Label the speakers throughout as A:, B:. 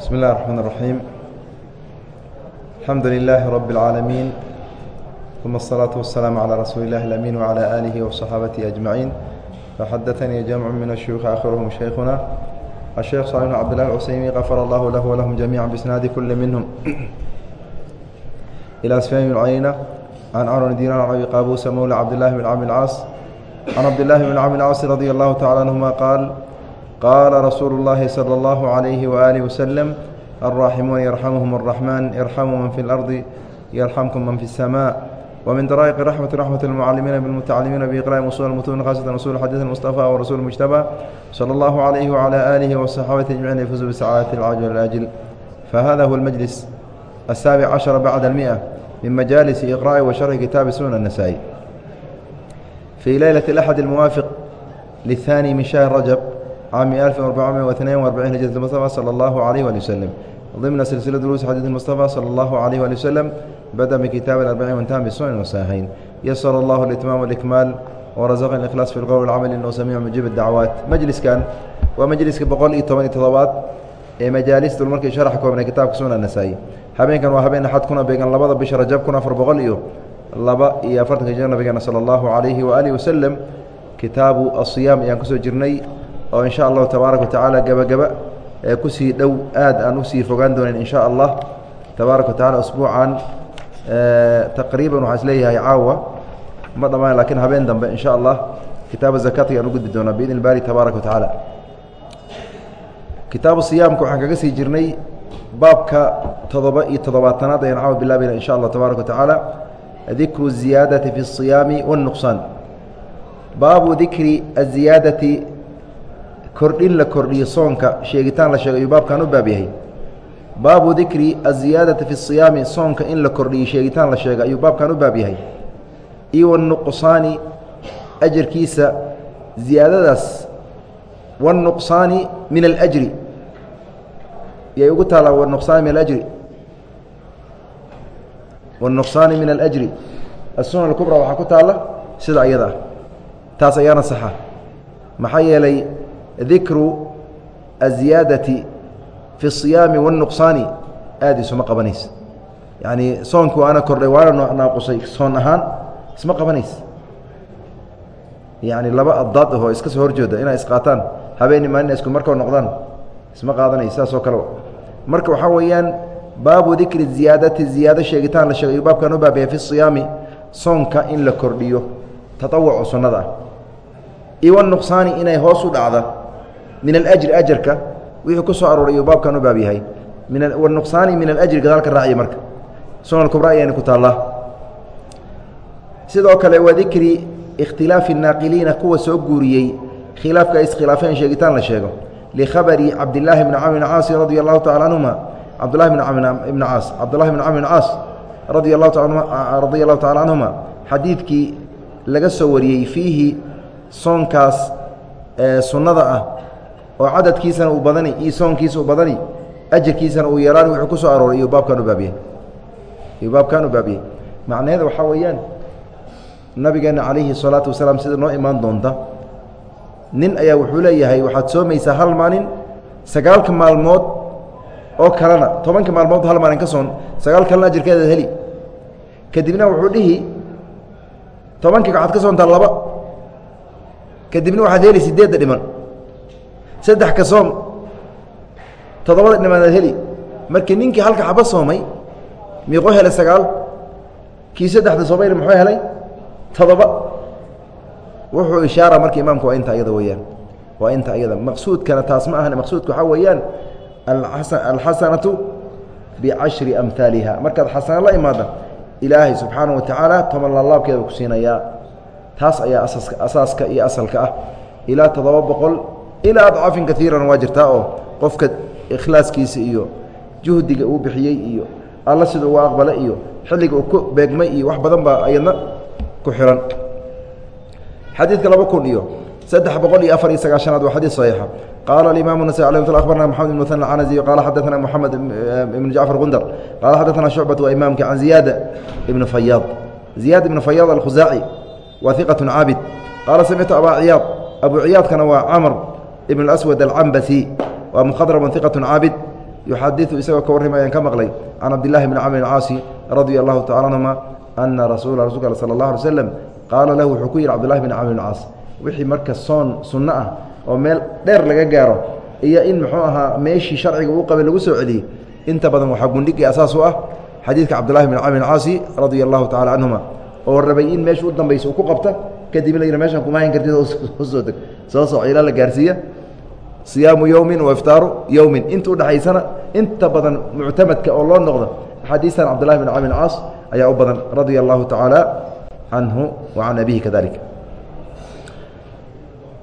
A: بسم الله الرحمن الرحيم الحمد لله رب العالمين ثم الصلاة والسلام على رسول الله الأمين وعلى آله وصحابته أجمعين فحدثني جمع من الشيوخ آخرهم شيخنا الشيخ صالح بن عبد الله العسيمي غفر الله له ولهم جميعا بإسناد كل منهم إلى سفيان بن عيينة عن عمرو بن دينار عن أبي قابوس مولى عبد الله بن عامر العاص عن عبد الله بن عامر العاص رضي الله تعالى عنهما قال قال رسول الله صلى الله عليه وآله وسلم الراحمون يرحمهم الرحمن ارحموا من في الأرض يرحمكم من في السماء ومن درائق رحمة رحمة المعلمين بالمتعلمين بإقراء أصول المتون خاصة أصول الحديث المصطفى ورسول المجتبى صلى الله عليه وعلى آله وصحابته أجمعين يفوزوا بسعادة العاجل والآجل فهذا هو المجلس السابع عشر بعد المئة من مجالس إقراء وشرح كتاب سنن النسائي في ليلة الأحد الموافق للثاني من شهر رجب عام 1442 هجرة المصطفى صلى الله عليه وآله وسلم ضمن سلسلة دروس حديث المصطفى صلى الله عليه وآله وسلم بدأ بكتاب الأربعين وانتهى بالسنن والصحيحين يسر الله الإتمام والإكمال ورزقنا الإخلاص في القول والعمل إنه سميع مجيب الدعوات مجلس كان ومجلس بقول إيه طبعا تضبات مجالس دول markii sharax koobnay kitaabka sunan nasaa-i habeenkan waa habeen axad kuna beegan labada bisha rajab kun afar boqol iyo laba iyo afartanka jir nabigeena sala allahu calayhi waalihi wasalam kitaabu asiyaam ayaan kusoo jirnay oo in sha allahu tabaaraka watacaala gebageba ee kusii dhow aad aan usii fogaan doonen in sha allah tabaaraka watacala usbuucan taqriiban waxaa is leeyahay caawa ma dhamaan lakiin habeen dambe in sha allah kitaaba zakati aan u gudbi doonaa biidn ilbaari tabaaraka wa tacaala kitaabu siyaamka waxaan kaga sii jirnay baabka todoba iyo toddobaatanaad ayaan caawa bilaabayna in sha allah tabaaraka wa tacaala dikru الziyaadati fi الصiyaami wالnuqsaan baabu dikri aziyaadati kordhin la kordhiyo soonka sheegitaan la sheego ayuu baabkan u baab yahay. Baabu dikri aziyaadata fi siyaami soonka in la kordhiyo sheegitaan la sheega ayuu baabkan u baab yahay. Iyo wanuqsaani ajarkiisa ziyaadadaas wanuqsaani min alajri. Yay ugu taalaa wanuqsaani min alajri. Wanuqsaani min alajri. Assunan alkubra waxaa ku taalla sida ayada ah. taas ayaana saxa. Maxaa yeelay dikru aziyaadati fi اsiyaami wاnnuqsaani aad isuma qabanaysa. Yacnii soonku waana kordhay waana naaqusay soon ahaan isma qabanaysa. Yacni laba addaad ahoo iska soo horjooda inaa isqaataan habeeni maalina isku markoo noqdaan isma qaadanaysa saas oo kaleba marka waxaa weeyaan baabu dikri ziyaadati ziyaado sheegitaan la sheegay baabkaan u baabiya fi siyaami soonka in la kordhiyo tatawucu sunnada. Ah iwa nuqsaani inay hoos u dhacda min alajri ajarka wixii ku arooray ayuu baabkan u baab yahay. Min wanuqsaani min alajri gadaalka raaciya marka. Sunan kubra ayaana ku taallaa. Sidoo kale waa dikri ikhtilaafi naaqiliina kuwa soo guuriyey. Khilaafka ay iskhilaafeen sheegitaan la sheego. Likhabari cabdillaahi bni camr bn caasi radi allahu tacala canhuma cabdullahi bn caas cabdullahi bn camr bn caas radia allahu tacala canhuma xadiidkii laga soo wariyey fiihi soonkaas sunnada ah oo cadadkiisana uu badani iyo soonkiisa uu badani ajarkiisana uu yeelaan wuxuu ku soo arooray iyuu baabkan u baabiyey iyuu baabkan u baabiyey macnaheeda waxaa weeyaan nabigeena calayhi salaatu wasalaam sida noo imaan doonta nin ayaa wuxuu leeyahay waxaad soomaysaa hal maalin sagaalka maalmood oo kalena tobanka maalmood hal maalin ka soon sagaal kalena ajarkeedaad heli. Kadibna wuxuu dhihi tobankii waxaad ka soontaa laba. Kadibna waxaad heli sideedda dhiman saddex ka soom toddobada dhimanaad heli. Markii ninkii halka xaba soomay miiqo helay sagaal kii saddexda soomayna muxuu helay? Todoba wuxuu ishaara marka imaamku waa inta ayada weeyaan. Waa inta ayada maqsuudkana taas ma ahna maqsuudka waxaa weeyaan alxasanatu bicashri amhaaliha markaad xasano la imaada ilaahay subxaana wa tacaala toban laalaabkeeda ku siinayaa. Taas ayaa asaska iyo asalka ah. Ilaa toddoba boqol ilaa adcaafin kaiiran waa jirtaa oo qofka ikhlaaskiisa iyo juhdiga uu bixiyey iyo alla sida uga aqbale iyo xilliga uu ku beegmay iyo wax badan baa ayadna ku xihan xadiidka laba kun iyo saddex boqol iyo afar iyo sagaashanaad waa xadiid saxiixa qaala alimaamu nasai alay mt abarna moxamed ibn musan alcanazi qaala xadaثana moxamed ibn jacfar gundar qaala xadaثana shucbat waa imaamka can ziyaada ibn fayaad ziyaad ibn fayaad alkhusaaci waa iqaة caabid qaala samictu abaa ciyaad abu ciyaadkana waa camr ibn aswad alcambasi waa mukhadrabun iqatu caabid yuxadiu isagoo ka warrimayaan ka maqlay can cabdillahi bni camr caasi radia allahu tacala canhuma ana rasuula rasulka al sala allah alay slam qaala lahu wuxuu ku yidhi cabdillahi bni camr caas wixii marka soon sunno ah oo meel dheer laga gaaro iyo in muxuu ahaa meeshii sharciga uu qabay lagu soo celiyey inta badan waxaa gundhigii asaas u ah xadiidka cabdillahi bni camr caasi radia allahu tacala canhuma oo rabay in meesha u dambaysa uu ku qabta kadib la meeshan kuma hayn kartid u soo deg soo soco ilaa la gaarsiiya. Siyaamu yowmin wa iftaaru yowmin inta udhexaysana inta badan muctamadka oo loo noqdo axaadiistan cabdillahi bn camr caas ayaa u badan radia allahu tacaala canhu wa can abihi kadalik.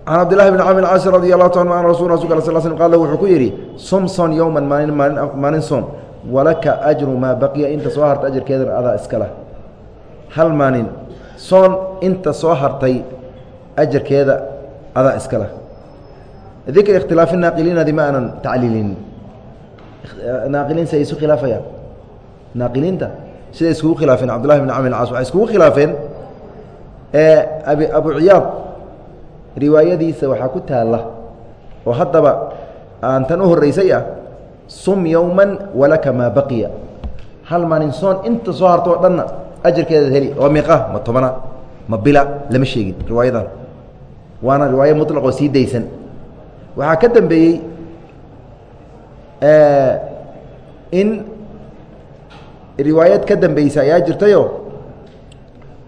A: Can cabdillahi bn camr caasi radi allahu ta an rasul rasulka al sl sl qal wuxuu ku yidhi sum soon yowman maalin maalin maalin soon walaka ajru maa baqiya. Inta soo harta ajarkeedana adaa iska lah hal maalin soon inta soo hartay ajarkeeda adaa iska lah dikr ikhtilaafi naaqiliinadi ma aanan tacliilin. Naaqiliin siay isu khilaafayaan. Naaqiliinta siday iskugu khilaafeen cabdullahi bn camr caas waxay iskugu khilaafeen. Abi abu ciyaad riwaayadiisa waxaa ku taalla oo haddaba aan tan u horraysay ah sum yowman walaka maa baqiya. Hal maalin soon inta soo harto o dhanna ajarkeedaad heli oo miiqa ma tobana ma bila lama sheegin riwaayadan. Waana riwaayo muطlaqoo sii daysan. Waxaa ka dambeeyey in riwaayad ka dambeysa ayaa jirtayo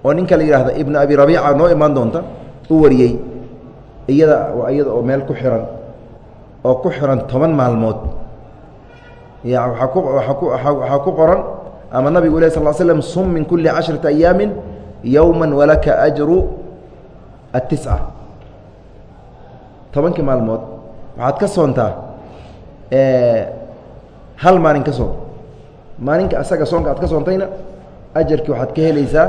A: oo ninka la yidhaahda ibnu abi rabiica noo imaan doonta u wariyey. Iyada iyada oo meel ku xiran oo ku xiran toban maalmood. Waxaa ku qoran ama nabigu leh sal slm sum min kuli cashrata ayaami yowma walaka ajru atisca tobankii maalmood waxaad ka soontaa hal maalin ka soon. Maalinka asaga soonka aad ka soontayna ajarkii waxaad ka helaysaa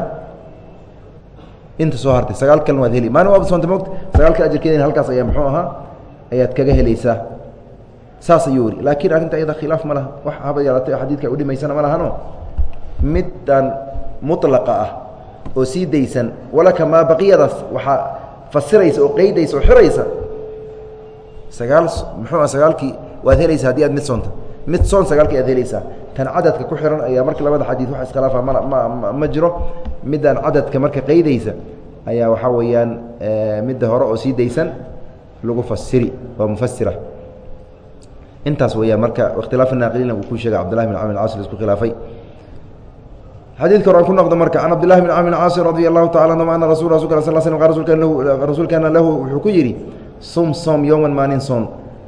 A: inta soo hartay. Sagaal kalna waad heli. Maalin waaba soonta moogta sagaalka ajarkeedina halkaas ayaa muxuu ahaa ayaad kaga helaysaa. Saas ayuu weri laakiin arrinta iyada khilaaf ma laha. Wax haba yaalatay xadiidka u dhimaysana ma lahano middan mulaqa ah oo sii daysan. Walaka maa baqiyadaas waxaa fasiraysa oo qeydaysa oo xiraysa. Sagaal muxuu sagaalkii? Waad helaysaa haddii aad mid soonta. Mid soon sagaalkii aad helaysaa. Tan cadadka ku xihan ayaa marka labada xadiid wax iskhilaafa ma ma ma jiro. Middan cadadka marka qeydaysa ayaa waxaa weeyaan midda hore oo sii daysan lagu fasiri waa mufasira intaas weeyaan marka ikhtilaaf naaqiliina uu ku sheegay cabdillahi bin camr caas isku khilaafay xadiidka hore aan ku noqdo marka can cabdillahi bin camr caasi radi allahu tacala anhu ana rasul rasulka sal sl rasuulkeena lahu wuxuu ku yidhi sum soom yowman maalin soon.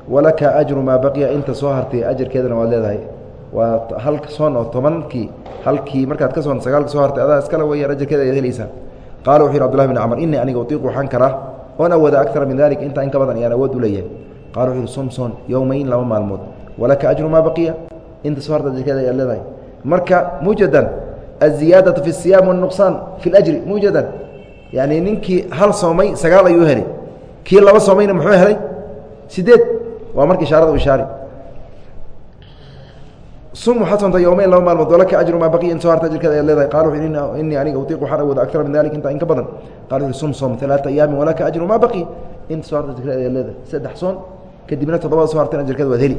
A: Walaka ajru maa baqiya inta soo hartay ajarkeedana waad leedahay. Waa hal soon oo tobankii halkii markaad ka soon sagaalka soo hartay adaa iskale weyaan ajarkeeda ayaad helaysaa. Qaala wuxu yhi abdullahi bin camr inii aniga utiiqu waxaan karaa oon awooda akara min dalik intaa in ka badan ayaan awood u leeyahay. Qala wuxu yhi sum soon yowmayn laba maalmood. Walaka ajru maa baqiya inta soo harta ajarkeeda ayaad leedahay. Marka mujadan aziyaadaةu fi الsiyaam والnuqsaan fi اlأjri mujadan yani ninkii hal soomay sagaal ayuu helay kii laba soomayna muxuu helay sideed waa marka ishaarada u ishaari sum waxaad soonta yowmeyn laba maalmood walaka ajru maa baqiya in soo harta ajirkeeda ayaad leedahay qala wuxu inii aniga utiiq waxaan awooda akara min dalik intaa in ka badan qala wuxu sum soom ثalaata ayaamin walaka ajru maa baqiya inta soo harta ajirkeeda ayaad leedahay saddex soon kadibna toddobada soo hartan ajirkeeda waad heli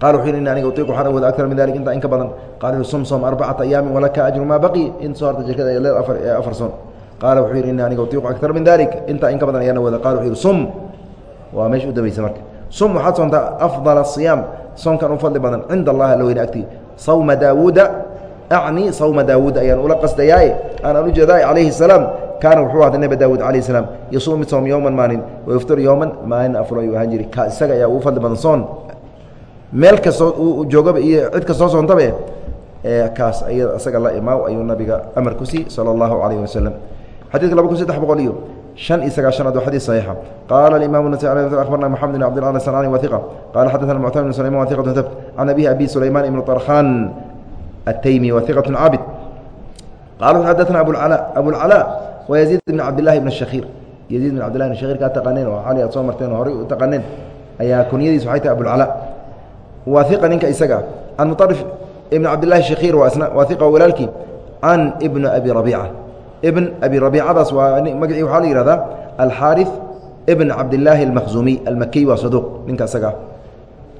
A: qala wuxu ini aniga utiiq waxaan awooda akara min dalik intaa in ka badan wuxu sum soom arbacata ayaamin walaka ajru maa baqiya inta soo harta ajirkeeda ayaad leedahay afar soon qaala wuxuu yidhi ini aniga utiiqu akara min dalik intaa in ka badan ayaan awooda qala wuxu yihi sum waa meesha u dambaysa marka sum waxaad soontaa afdal asiyaam soonkan u fadli badan cinda allahi alla weyne agtii sawma daawuuda acni sawma daawuud ayaan ula qasdayaaye aanaan ujeedaay calayhi salaam kaana wuxuu ahda neba daawuud calayhi salaam yasuum mid soom yowman maalin wayuftir yowman maalin afur ayuu ahaan jiri ka isaga ayaa ugu fadli badan soon meel kastoo uu joogaba iyo cid kastoo soontabe kaas iya isaga la imaaw ayuu nabiga amar ku sii sala allahu calayhi wasalam xadidka laba kun saddex boqol iyo شن iyo sagaشhanaad waa xadيث صحيixa qala الimaم النسي أخبرna محمد بن عبد الله السناني وثقة qala xadثna معتمر بن سليمان وثقة ثبت عن أبيه أبي سليمان بن طرخان التيمي وثقة عابد qala xadثna أبوالعلاء أبوالعلاء ويزيد بن عبد اللahi بن الشhakير يزيد بن عبد لله بن شhakير kaa taqaneen oo cali aad soo marteen oo horay u taqaneen ayaa kunyadiis waxay tahay أبوالعلاء waa iqa ninka isaga. Can muarif ibn cabdilahi shakiir waa iqa walaalkii. Can ibn abi rabiica ibn abi rabiicadaas waa magacii waxaa la yihahdaa alxaari ibn cabdilaahi almahzuumiy almakiy waa saduuq ninka isagaa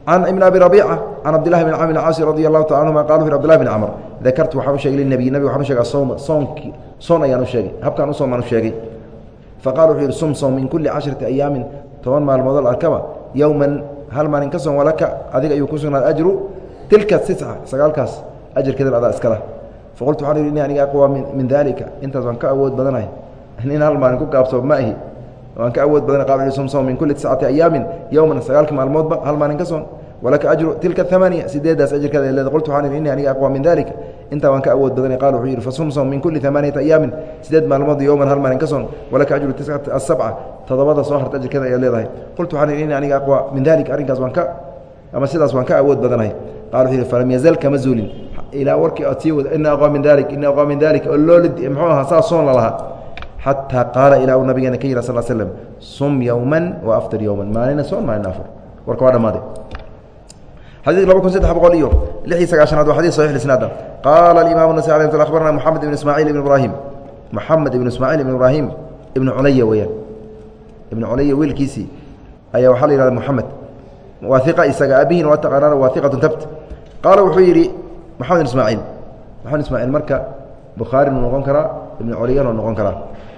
A: can ibn abi rabiica can cabdilahi bn camr bn caasi radi allahu taala anhuma qala u abdilahi bn camr dakartu waxaan u sheegay linabiy nabi waxaan u sheegaa sooma soonki soon ayaan u sheegay habkaan u soomaan u sheegay faqala wuxuu yihi sum soom min kuli casharati ayaamin toban maalmoodol arkaba yowman hal maalin ka soon walaka adiga ayuu ku sugnaada ajru tilka tisca sagaalkaas ajarkeeda adaa iskala. Faqultu waxaan ini aniga aqwa min dalika intaas waan ka awood badanahay. Nin hal maalin ku gaabsoo ma ahi. Waan ka awood badana qal sum som min kulli tiscati ayaamin yowman sagaalka maalmoodba hal maalin ka soon walaka ajru tilka amaaniya sideedaas ajarkeeda leeda qultu waxaan ihi ini aniga aqwa min dalika intaa waan ka awood badanay qal wuxuu yidhi fasum som min kulli amaaniyati ayaamin sideed maalmood yowman hal maalin ka soon walaka ajru tiscati asabca todobada soo harta ajarkeeda ayaad leedahay qultu waxaan ihi ini aniga aqwa min dalika arrinkaas waan ka ama sidaas waan ka awood badanahay qala wuxuu yihi falam yazal kama zuulin ilaa warkii sii wada ina aqwa min dalik ina aqwa min dalik oo loo muxuu ahaa saas soon lalahaa xataa qaala ilaa uu nabigeena ka yidha sal slm sum yowman wa aftir yowman maalina soon maalina afur warka waa dhammaaday xadيث laba kun saddex boqol iyo lix iyo sagaashanaad waa xadيث صaحيح isنaada qaala الimaم النasي ي mt aخbarna mحamed iبn ismاعيل iبn ibrahim mحamed iبn ismاعيل iبn ibrahim iبn culaya weyaan iبn culaya wiilkiisii ayaa waxaa la yihahda mحamed waa iqa isaga aabihiin waa taqaanaan waa iqaة tabt qaala wuxuu yidhi mxamed بn ismاعيل mxamed ismاعيل marka bukhaarinu noqon karaa iبn culayana noqon karaa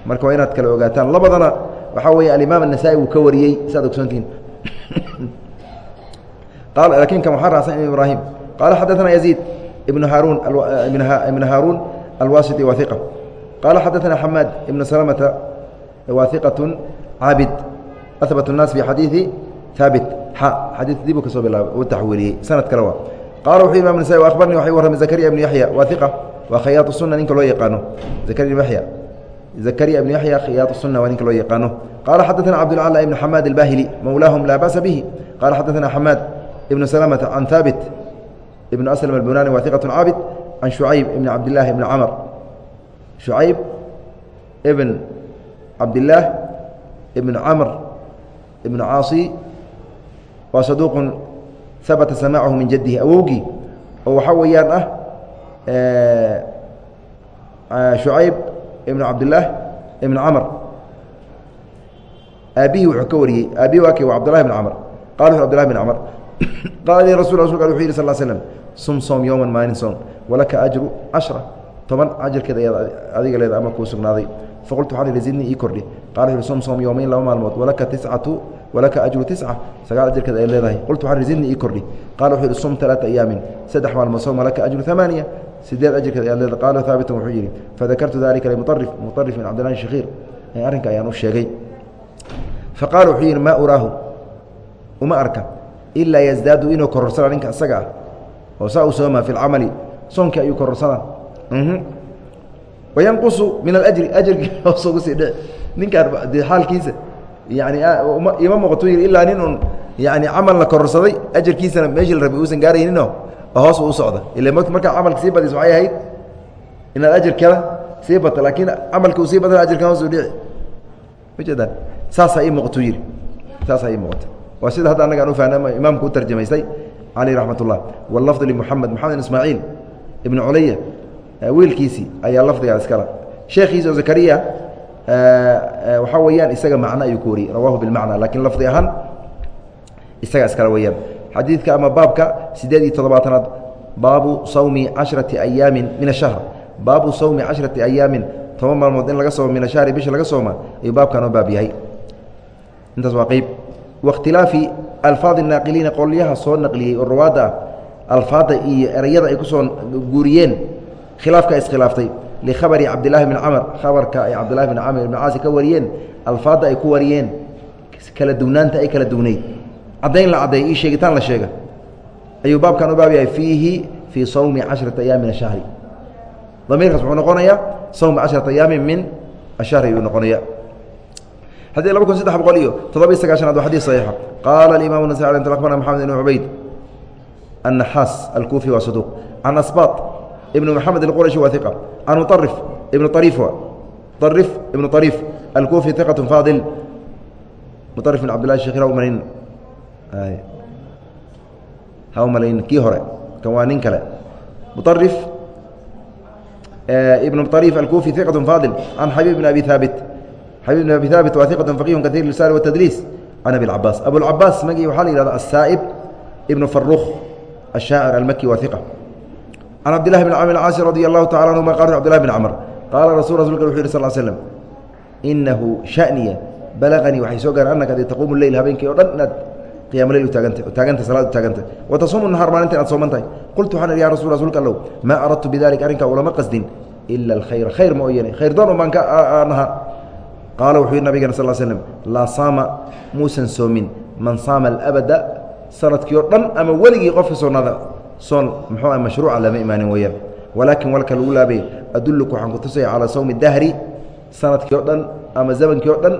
A: marka waa inaad kala ogaataan labadana waxaa weeye alimaam النasaئي wuu ka wariyey saad ogsoontihin lakin kan waxaa raacsan ibn ibrahim qaala xadaثana yaزيid ibn haarun ibn haaruun alwasiti wa iqa qaala xadaثana xamaad ibn salamata wa iqaة caabid ahbat الnaas fi xadiiثi haabit xa xadiis dib u ka soo bilaabay u taxwiiliyey sanad kale waa qala wuxuu imam نasai akhbarnii waxay warramay zakariya ibn yaxya wa iqa waa khayaat الsuna ninka loo yaqaano zakariya ibn yaxya zakariya ibn yaxya khiyaat الsuna waa ninka loo yaqaano qaala xadaثana cabdulcala ibn xamaad اlbahili mowlaahum laa ba'sa bihi qala xadaثana xamaad بن سلمة عن ثابت بن أسلم البناني وثقة عابد عن شعيب بن عبد الله بن عمر شعيب بن عبد الله بن عمر بن عاصي وصدوق ثبت سماعه من جده أwowgii oo waxaa weeyaan ah شhuعayب بن cabdالله بن cمر aabihii wuxuu ka wariyey aabihi waa k wa cبدالله بن cمر qal عبد الله بن cمر qaala rasul wuxuu yidhi sal slm sum soom yowman maalin soom walaka ajru cashra toban ajarkeed ayaad adiga leeda ama kuu sugnaaday. Faqultu waxaan ihi zidnii ii kordhi. Qala wuxu sum soom yowmayn laba maalmood walaka tiscatu walaka ajru tisca. Sagaal ajarkeed ayaad leedahay. Qultu waxaan ihi zidnii ii kordhi. Qala wuxuu yihi sum talaata ayaamin saddex maalmood soom walaka ajru amaaniya sideed ajarkeed ayaad leedahay. Qaala haabitan wuxuu yidhi fadakartu dalika limuarif muarif bin cabdillahi shakhiir arrinka ayaan u sheegay. Faqala wuxuu yidhi maa uraahu uma arka ilaa yasdaadu inuu kororsana ninka isaga ah oo saa u fi lcamali soonkii ayuu kororsana wayanqusu min alajri ajarkii hoos ugu sii dhici. Ninkaan de xaalkiisa yani ima muuqato ilaa nin un yani camal la kororsaday ajarkiisana meeshii la rabay uusan gaarayninoo hoos u socda. Ila markaa camalka sii badis waxay ahayd inaad ajarkada sii bata laakiin camalka uu sii badana ajarkan hoos u dhici. Ma jeedaan? Saasaa ii muuqato yidhi. Saasaa ii muuqata waa sida hadda annaga an ufahna imaamku u tarjamaystay? Caleyh raxmat ullah wlafdu limuxamed moxamed ismaaciil ibnu culaya wiilkiisii ayaa lafdigaa iskala. Sheekhiisa oo zakariya waxaa weeyaan isaga macno ayuu ku wariyey rawahu bilmacna lakiin lafdi ahaan isaga iskala weyaan xadiidka ama baabka sideed iyo toddobaatanaad baabu sawmi cashrati ayaamin min ashahr baabu sawmi cashrati ayaamin toban maalmood in laga soomo min ashahri bisha laga sooma ayuu baabkan oo baab yahay. Intaas waa qeyb wakhtilaafi alfaadi naaqiliina qolyaha soo naqliyey oo rawaadda ah alfaadda iyo ereyada ay ku soo guuriyeen khilaafka iskhilaaftay likhabari cabdillahi bni camar khabarka ay cabdillahi bni camr ibni caasi ka wariyeen alfaadda ay ku wariyeen kala duwnaanta ay kala duwnayd caddayn la caddeey io sheegitaan la sheega. Ayuu baabkan u baab yahay fiihi fii sawmi cashrati ayaam min ashahri damiirkaas wuxuu noqonayaa sawmi cashrata ayaamin min ashahri ayuu noqonaya xadii laba kun saddex boqol iyo toddoba-iyo sagaashanaad waa xadii saxiixa. Qaala alimamu nasaci nt akbarna maxamed ibn cubayd annaxaas alkuufi waa saduuq. Can asbaad ibn maxamed alqurashi waa iqa can muarif ibnu ariif arif ibnu ariif alkuufi iqatu faadil. Muarif bin cabdillahi shekhir umalayn ha umalayn kii hore kan waa nin kale. Muarif eh, ibnu ariif alkuufi iqatu faadil. Can xabiib bn abi haabit xabib bn abi haabit waa iqat faqih kaثيr lisaan wtdliis can abi اcabaas abuاcabaas magii waxaa la yihahda aلsaa'ib ibnu faruq الشhaacir almaki waa iqa can cabdillahi bn camr caasi radi allahu tacala anhuma qal cbdillahi bn camr qaala rasul rasulka wuxu yih sal slm inahu shaniya balaganii waxay soo gaareen annaka adi taquumu leyl habeenkii o dhan inaad qiyam leyl utaaganta taaganta salaad u taaganta wa tasuumu nahaar maalinta inaad sooman tahay qultu waxaan ihi ya rasul rasuulka allow maa aradtu bidalika arrinkaa ulama qasdin ila alkhayra khayr ma ooyane khayr doon un baan ka naha qaala wuxuu yihi nabigana sal slm laa saama muusan soomin man saama alabada sanadkii oo dhan ama weligii qofka soonaada soon muxuu ah mashruuca lama imaanin weeyaan walaakin walka lagu laabay adulluka waxaan ku tusaya calaa sawmi dahri sanadkii o dhan ama zamankii o dhan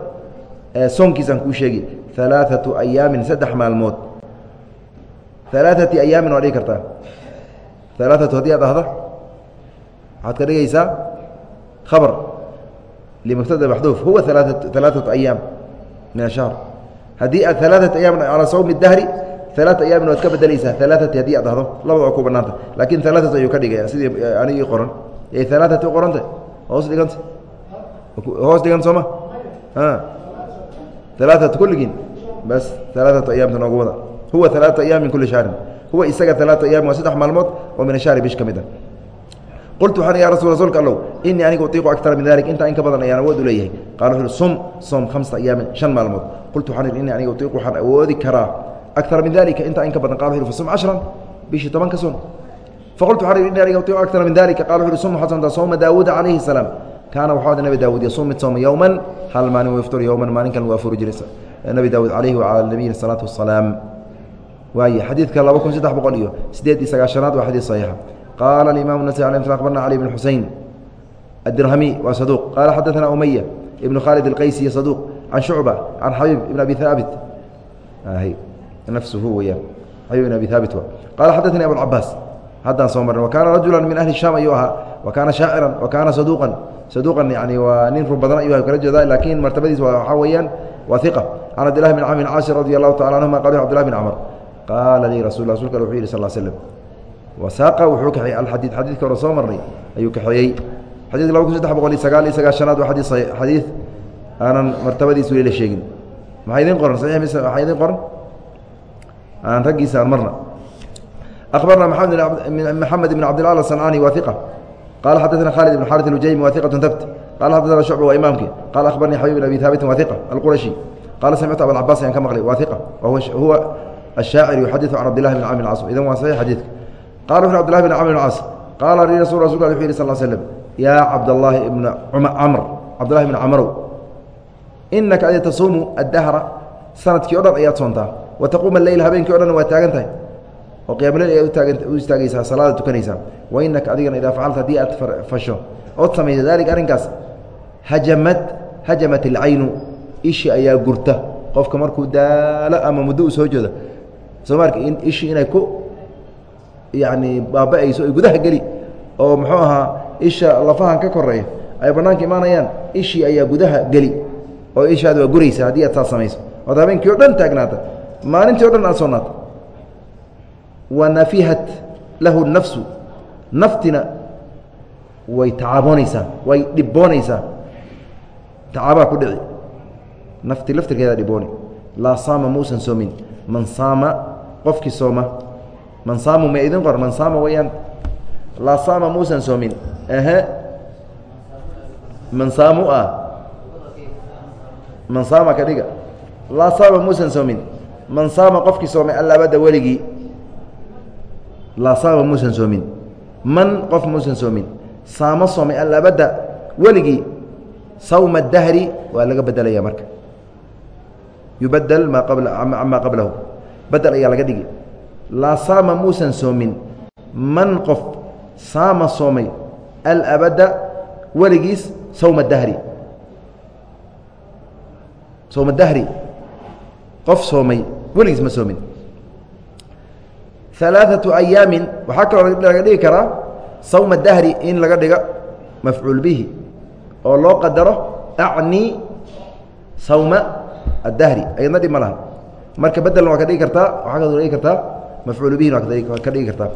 A: soonkiisaan kuu sheegi alaaثatu ayaamin saddex maalmood alaaثati ayaamin waa dhigi kartaa alaaثatu haddii aad dhahda waxaad ka dhigaysaa khabar limubtada maxduuf huwa alaaثatu ayaam min ashahr haddii aad alaaثat ayaam calaa sawmi dahri alaa ayaamin waad ka bedelaysaa alaaثati haddii aad dhahdo labada waa ku banaanta laakin alaaثatu ayuu ka dhigaya sidii anigii qoran alaaثati u qoranta hoos dhiganta hoos dhigan sooma alaaثatu kulligiin bas alaaثatu ayaamta noogu wada huwa alaaثatu ayaam min kuli shahrin huwa isaga alaaثatu ayaam waa saddex maalmood oo min ashahri bish ka mid a qultu waxaan ya rasul rasuulka allow inii anigu utiiqu akara min dalik intaa in ka badan ayaan awood u leeyahay qala wuxu uhi sum soom khamsa ayaamin shan maalmood qultu waxaan ihi inii aniga utiiqu waxaan awoodi karaa akara min dalika intaa in ka badan qala wuxu uhi fasum cashran bishii toban ka soon faqultu waxaan ihi inii aniga utiiqu akara min dalika qala wuxu uhi sum waxaad soomtaa sawma daawuuda calayhi salaam kaana waxaa nabi daawud yasuum mid sooma yowman hal maalin wayftur yowman maalin kan waa furi jiray nabi daawud calayhi wacala nabiyina salaatu wasalaam waaye xadiidka laba kun saddex boqol iyo sideed iyo sagaashanaad waa xadiid saxiixa nasai alay sl abarna cali bn xusein addirhami waa saduuq qaala xadaثana umaya ibnu khaalid alqaysi saduuq can shucba can xabiib ibn abi haabit nafsuhu weyaan xabiib ibn abi haabit qaala xadaثani abucabaas haddaan soo marnay wa kaana rajula min ahli shaam ayuu ahaa wa kaana shaaciran wa kaana saduuqan saduuqan yani waa nin rur badan ayuu kala jeedaa laakiin martabadiis waxaa weeyaan waa iqa can cabdillahi bn camr bn caashir radi allahu tacala anhuma qal cbdillahi bn camr qaala lii rasul rasulka wuxuu yihi sal slm wasaaqa wuxuu kaxeeyey alxadiid. Xadiidka hore soo marnay ayuu kaxeeyey. Xadidka laba kun saddex boqol iyo sagaal iyo sagaashanaad waa adii xadiid aanan martabadiis weli la sheegin. Maxaa idin qoran saxiix mise waxaa idin qoran? Aan raggiisa aan marna. Akhbarna maxamed ibn cabdillah asancaani waa iqa qaala xadadna khaalid ibn xarit alujaymi waa iqatun tabt qaala xadadna shucba waa imaamkii qaala akhbarnii xabib bin abi haabitin waa iqa alqurashi. Qaala samictu abulcabaas ayaan ka maqlay waa iqa wahuwa ashaacir yuxadiu can cabdillahi bn camr caas idan waa saxiix xadiidka qala wuxu abdulahi bn camr bn caas qaala r rasul rasul wuxu yihi sal slm yaa cabdallaahi ibna camr cabdullahi ibna camrow inaka adi tasuumu addahra sannadkii o dhan ayaad soontaa wa taquuma aleyl habeenkii o dhan waad taagan tahay oo qiyamoleyl ayaad u istaagaysaa salaada tukanaysaa wa inaka adigana idaa facalta haddii aad fasho ood samaysa daalika arrinkaas hajamat hajamat ilcaynu ishi ayaa gurta qofka markuu daalo ama muddo u soo jeedo soomaarka ishi inay ku yacni baaba-ayso ay gudaha geli oo muxuu ahaa isha lafahan ka koreeya ay bannaanka imaanayaan ishii ayaa gudaha geli oo ishaad waa guraysa haddii aad saas samayso. Ood habeenkii o dhan taagnaata maalintii o dhan aad soonaata. Wanafihat lahu nafsu naftina way tacaboonaysaa way dhiboonaysaa tacaabaa ku dhici. Nafti laftirkeeda dhibooni. Laa saama muusan soomin. Man saama qofkii sooma man saamu ma idin qor man saama weyaan laa saama muusan soomin. Ehe? Man saamu ah. Man saama ka dhiga. Saama muusan soomin. Man saama qofkii soomay alabada weligii. Laa saama muusan soomin. Man qof muusan soomin. Saamo soomay alabadda weligii. Sawma dahri waa laga bedelaya marka. Yubadel maa qabla camaa qablahu. Bedel ayaa laga dhigi laa saama muusan soomin. Man qof saama soomay alabadda weligiis sawma dahri. Sawma dahri. Qof soomay weligiis ma soomin. Alaaثaةu ayaamin waxaa kaloo laga dhigi karaa sawma dahri in laga dhiga mafcuul bihi oo loo qadaro acni sawma adahri ayadna dhib ma laha. Marka bedelna waa ka dhigi kartaa waxaa kaloo dhigi kartaa mafcuul bihin waa ka dhigi kartaa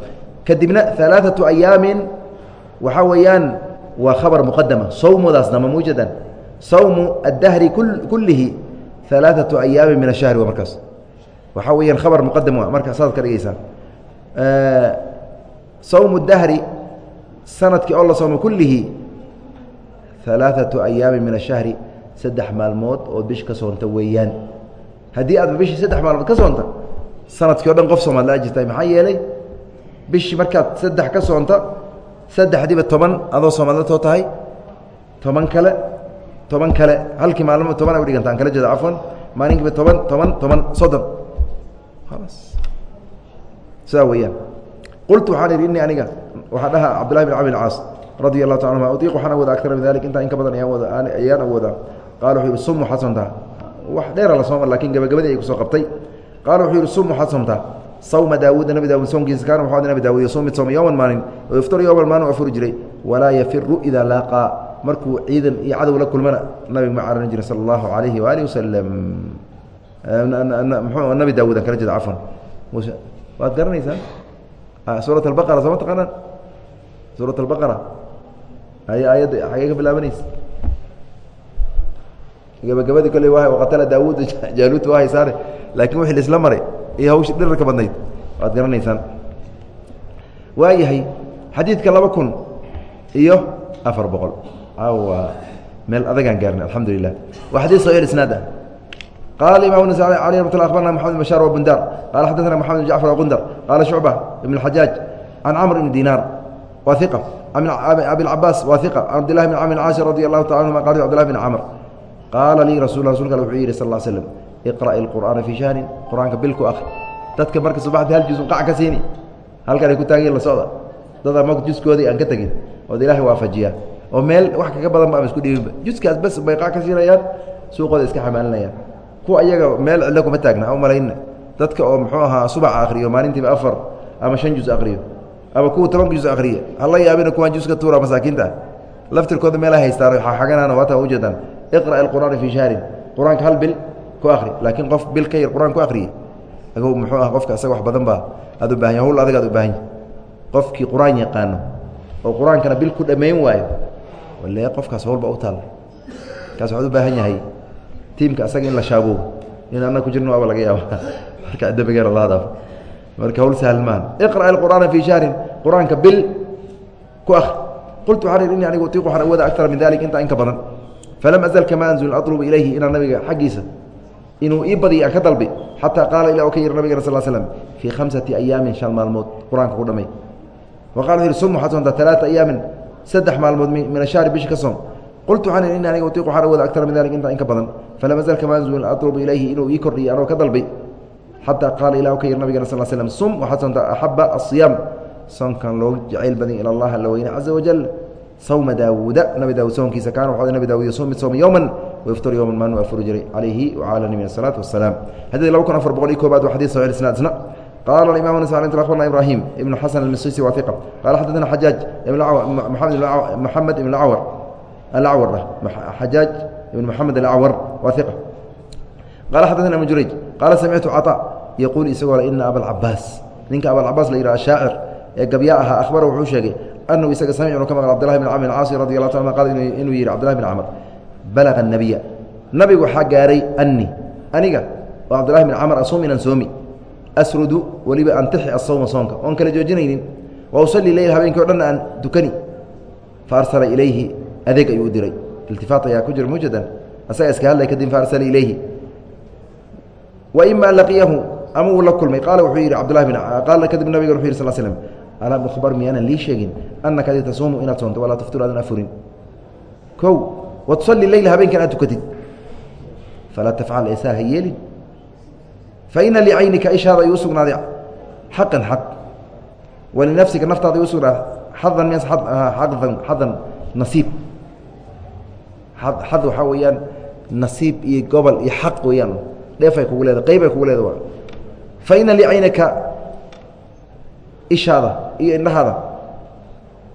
A: kadibna alaaثaةu ayaamin waxaa weeyaan waa khabar muqadama sawmudaasna ma muujadan sawmu aلdahri kulihi alaaثaةu ayaamin min الshahri waa markaas waxaa weeyaan khabar muqadam waa marka saad ka dhigaysaan sawmu dahri sanadkii oo la soomo kullihi alaaثatu ayaami min ashahri saddex maalmood oo bish ka soonta weeyaan haddii aadba bishii saddex maalmood ka soonta sannadkii o dhan qof soomaad la ajirtahay maxaa yeelay bishii markaad saddex ka soonta saddexdiiba toban adoo soomaallatoo tahay toban kale toban kale halkii maalmo toban ay udhigantaan kala jeeda cafwan maalinkiiba toban toban toban soddon. Sidaa weeyaan. Qultu waxaan idhi innii aniga waxaa dhaha cabdullahi bin camr caas radia allahu ta anuma utiiq waxaan awooda akara min dalik intaa in ka badan ayaan awoodaa qaala wuxuu yihi sum waxaad soomtaa wax dheera la sooma laakiin gabagabadii ay ku soo qabtay qaala wuxuu yihi sum waxaad soomtaa sawma daawuuda nabi daawuud soomkiisa kaana waxu nabi daawud yasuum mid sooma yowman maalin oo yaftaru yowman maalin u afuri jiray walaa yafiru idaa laaqaa markuu ciidan iyo cadow la kulmana nabiga ma cararin jirin sala allahu alayhi waalihi wasalam mxuu nabi daawuudan kala jeeda cafwan waad garanaysaan suurat albaqara sooma taqaanaan suurat albaqara ay aayadda xagee ka bilaabanaysa gabagabadii kolley waa waqatala daawuud jaaluut waa haysaane laakiin wixii laisla maray iyo hawshi dhirarka badnayd waad garanaysaan. Waayahay xadiidka laba kun iyo afar boqol. Awa meel adagaan gaarnay alxamdu lilah waa xadid saxiix isnaad ah. Qala imam nasai alيh ramat lla abarna mxamed bn bashar wbundar qala xadana mxamed bn jacfar wgundar qala shucba ibn اxajaaj can camr ibn dinaar wa iqa abicabaas wa iqa can cabdillahi bn camr caashir radi allahu taala anhuma qal cbdillahi bn camr. Qaala lii rasul rasulka wuxuu yihi sal slm iqra'i اlqur'aana fii shahrin qur'aanka bilku akri dadka marka subaxdii hal jusun qac ka siini halkanay ku taageen la socda dadaa ma juskoodii aan ka tegin ood ilaahay waafajiyaa oo meel wax kaga badan ba ama isku dhiibinba juskaas bas bay qac ka siinayaan suuqooda iska xamaalinayaan kuwa iyaga meel cidlo kuma taagna ha umalayna dadka oo muxuu ahaa subax akriyo maalintiiba afar ama shan juz akriyo ama kuwa tobanka juz akriya hala yaabina kuwaan juska tuura masaakiinta laftirkooda meela haystaan xaxaganaan waata ujeedaan iqra' alqur'aana fii shahrin qur'aanka hal bil ku akri laakiin qof bil ka yar qur'aan ku akriye ago muxuu ah qofka isaga wax badan baa aad u baahan ya hawl adag aad u baahan yahy qofkii qur'aan yaqaano oo qur'aankana bil ku dhammayn waayo wale qofkaas hawlba u taalla kaas waxaad u baahan yahay tiimka asaga in la shaabo in annaga ku jirno aba laga yaaba marka addabigeena la hadaaf marka hawl sahal maahan iqra' alqur'aana fii shahrin qur'aanka bil ku akri qultu waxaan ihi inni anigu utiiq waxaan awooda akara min dalik intaa in ka badan. Falam azal kama anzul atlubu ilayhi inaan nabiga xaggiisa inuu ii badiya aan ka dalbi xataa qaala ila ka yiri nabigana sal slm fii khamsati ayaamin shan maalmood. Qur'aanka ku dhamay wa qala wuxu sum waxaad soontaa ayaamin saddex maalmood min ashahri bishi ka soom qultu waxaan ihi ini aniga utiiq waxaan awooda akara min dalik intaa in ka badan. Falam azal kama anzul atlubu ilayhi inuu ii kordhiyay anoo ka dalbay xataa qaala ilah ka yiri nabigana sal slm sum waxaad soontaa axaba asiyaam soonkan loogu jacayl badan ila allah alla weyne caza wajal. Sawma daawuuda nabi daawud soonkiisa kaana waxaa nabi daawud yasuum mid sooma yowman wayaftaru yowman maalin u afuri jiray calayhi wacala nabi asalaatu wasalaam xadiid laba kun afar boqol iyo koobaad waa xadiid saxiix isnaad isna قال الإمام النسائي رحمه الله إبراهيم ابن حسن المسيسي وثيقة قال حدثنا حجاج ابن العور محمد محمد ابن العور الأعور حجاج ابن محمد الأعور وثيقة قال حدثنا ابن جريج قال سمعت عطاء يقول إسقال إن أبا العباس نينك أبا العباس لإراء الشاعر قبياءها أخبره وحوشيقي أنه إسق سمع كما قال عبد الله بن عمرو العاصي رضي الله عنه قال إنه يرى عبد الله بن عمرو بلغ النبي نبي حقاري أني أنيقا وعبد الله بن عمرو أصوم من أنسومي asrudu weliba antixi asawma soonka oon kala joojinaynin wa usalli leyl habeenkii o dhan aan dukani fa arsala ilayhi adeeg ayuu u diray iltifaat ayaa ku jira mujadan asaga iska hadlay kadib fa arsala ilayhi wa ima laqiyahu ama uu la kulmay qaala wuxuu yidhi cabdullahi bin qaala kadib nabiga wuxuu yidhi sal slm alaa ukhbar miyaanan lii sheegin annaka adi tasuumu inaad soonto walaa tuftiru aadan afurin kow wa tusalli leyla habeenkan aad tukatid. Falaa tafcal eesaa ha yeelin. Faina licaynika ishaada ay u sugnaaday xaqan xaq. Walinafsika naftaada ay u sugnaaday xadan mis adan xadan nasiib. Xad waxaa weeyaan nasiib iyo gobol iyo xaq weeyaan. Dheefay kugu leeda qeyb ay kugu leeda waa. Faina licaynaka ishaada iyo indhahaada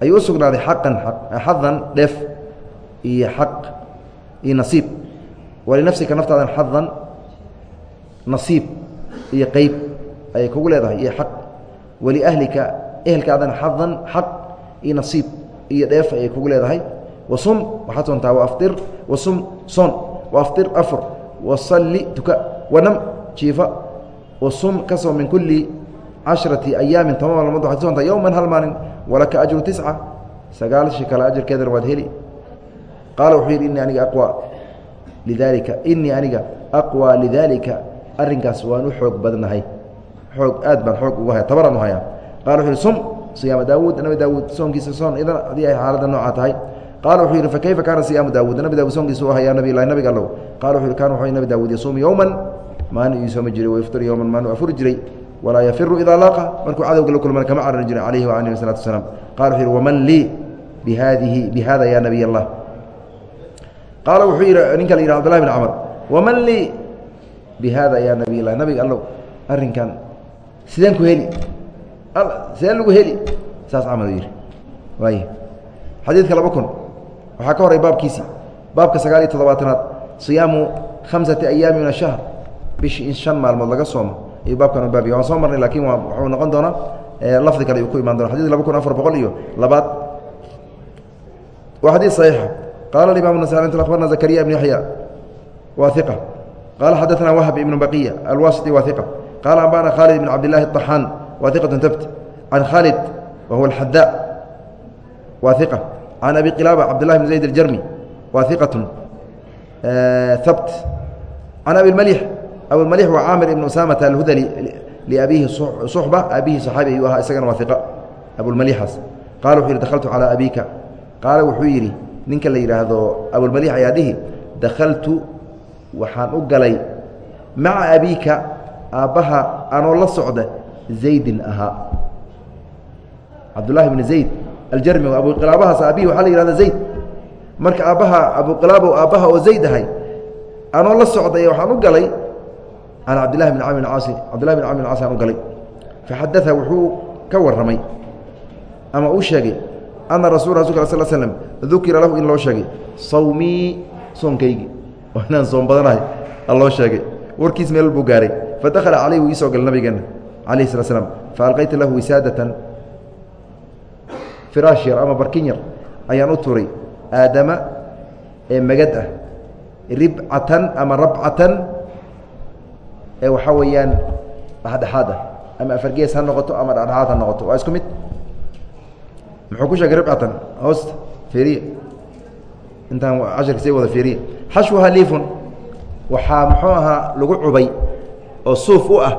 A: ay u sugnaaday xaqan xadan dheef iyo xaq iyo nasiib. Walinafsika naftaadan xadan nasiib iyo qeyb ayay kugu leedahay iyo xaq. Waliahlika ehelkaadana xadan xaq iyo nasiib iyo dheef ayay kugu leedahay. Wasum waxaad soontaa waafir wasum soon. Waaftir afur. Wasalli tuka. Wanam jiifa. Wasum ka min kulli cashrati ayaamin. Toban maalmood waxaad soontaa yowman hal maalin walaka ajru tisca. Sagaalshi kale ajarkeedana waad heli qaala wuxuu yidhi innii aniga aqwa lidaalika innii aniga aqwى lidaalika arrinkaas waan u xoog badnahay. Xoog aad baan xoog ugu haya tabaraan u hayaa. Qala wuxu yhi sum siyaama daawuud. Nabi daawuud soonkiisa soon idan adii ay xaaladda noocaa tahay. Qaala wuxuu yidhi fakayfa kaana siyaamu daawuud? Nabi daawud soonkiisa u hayaa nabi ilahi nabiga allow. Qala wuxu yhi kana wuxuu nabi daawuud yasuumu yowman maalin soomi jiray wayuftir yowman maalin afuri jiray. Walaa yafiru idaa laaqa. Markuu cadowga la kulmana kama carari jirin calayhi wa alihi wasalatu wasalaam qala wuxuu yidhi waman lii bihadihi bihada ya nabiy allah qaala wuxuu yidhi ninka la yidhah abdullahi bn camr waman lii bihada ya nabiy lah nabiga allow arrinkan sideen ku heli sideen lagu heli saas camal yidhi waay xadiidka laba kun waxaa ka horay baabkiisii baabka sagaal iyo toddobaatanaad siyaamu khamsati ayaami min ashahr bishi in shan maalmood laga soomo ayuu baabkan baabiya waan soo marnay laakiin waa wuxuu noqon doonaa lafdi kale ayuu ku imaan dona xadidka laba kun afar boqol iyo labaad waa xadiid saxiixa qaala imam nas abarna zakariya ibn yaxya wa iqa qaala xadaثna wahb ibn baqiya alwasiti wa iqa qaala ambana khaalid ibn cabd lahi الطaxaan wa iqaة tabt can khaalid wa huwa اxadaa wa iqa can abi qilaaba cabdالlahi bn zayd اljarmi wa iqaة habt can abi اmalix abumalix waa caamir ibn usaamata alhudali liabiihi suxba abihi صaxaabi ayuu ahaa isagana waa iqa abulmalixaas qala wuxuu yihi dahaltu calىa abika qaala wuxuu yidhi ninka la yidhaahdo abulmalix ayaa dakhaltu waxaan u galay maca abiika aabbaha anoo la socda zaydin ahaa. Cabdullahi bni zayd aljarmi abuqilaabahaas aabihi waxaa la yihahda zayd. Marka aabbaha abuqilaabo aabbaha oo zayd ahay anoo la socday waxaan u galay can cabdillahi bn camr caasi cabdillahi bn camr caasi aan u galay. Faxadaa wuxuu ka warramay ama uu sheegay ana rasul rasulka sl slm dukira lahu in loo sheegay. Sawmii soonkaygi oo inaan soom badanahay aloo sheegay. Warkiis meel buu gaaray. Fadakhala caleyh wuu iisoo galay nabigeena calayh slat slam faalqaytu lahu wisaadatan. Firaash yar ama barkin yar ayaan u turay. Aadama ee magad ah. Ribcatan ama rabcatan. Ee waxaa weeyaan dhexdhexaad ah. Ama afargees ha noqoto ama dhexdhexaad ha noqoto. Waa isku mid muxuu ku sheegay ribcatan hoosta feriya intaan casharka sii wada feriya xashwuha liifun. Waxaa muxuu ahaa lagu cubay oo suuf u ah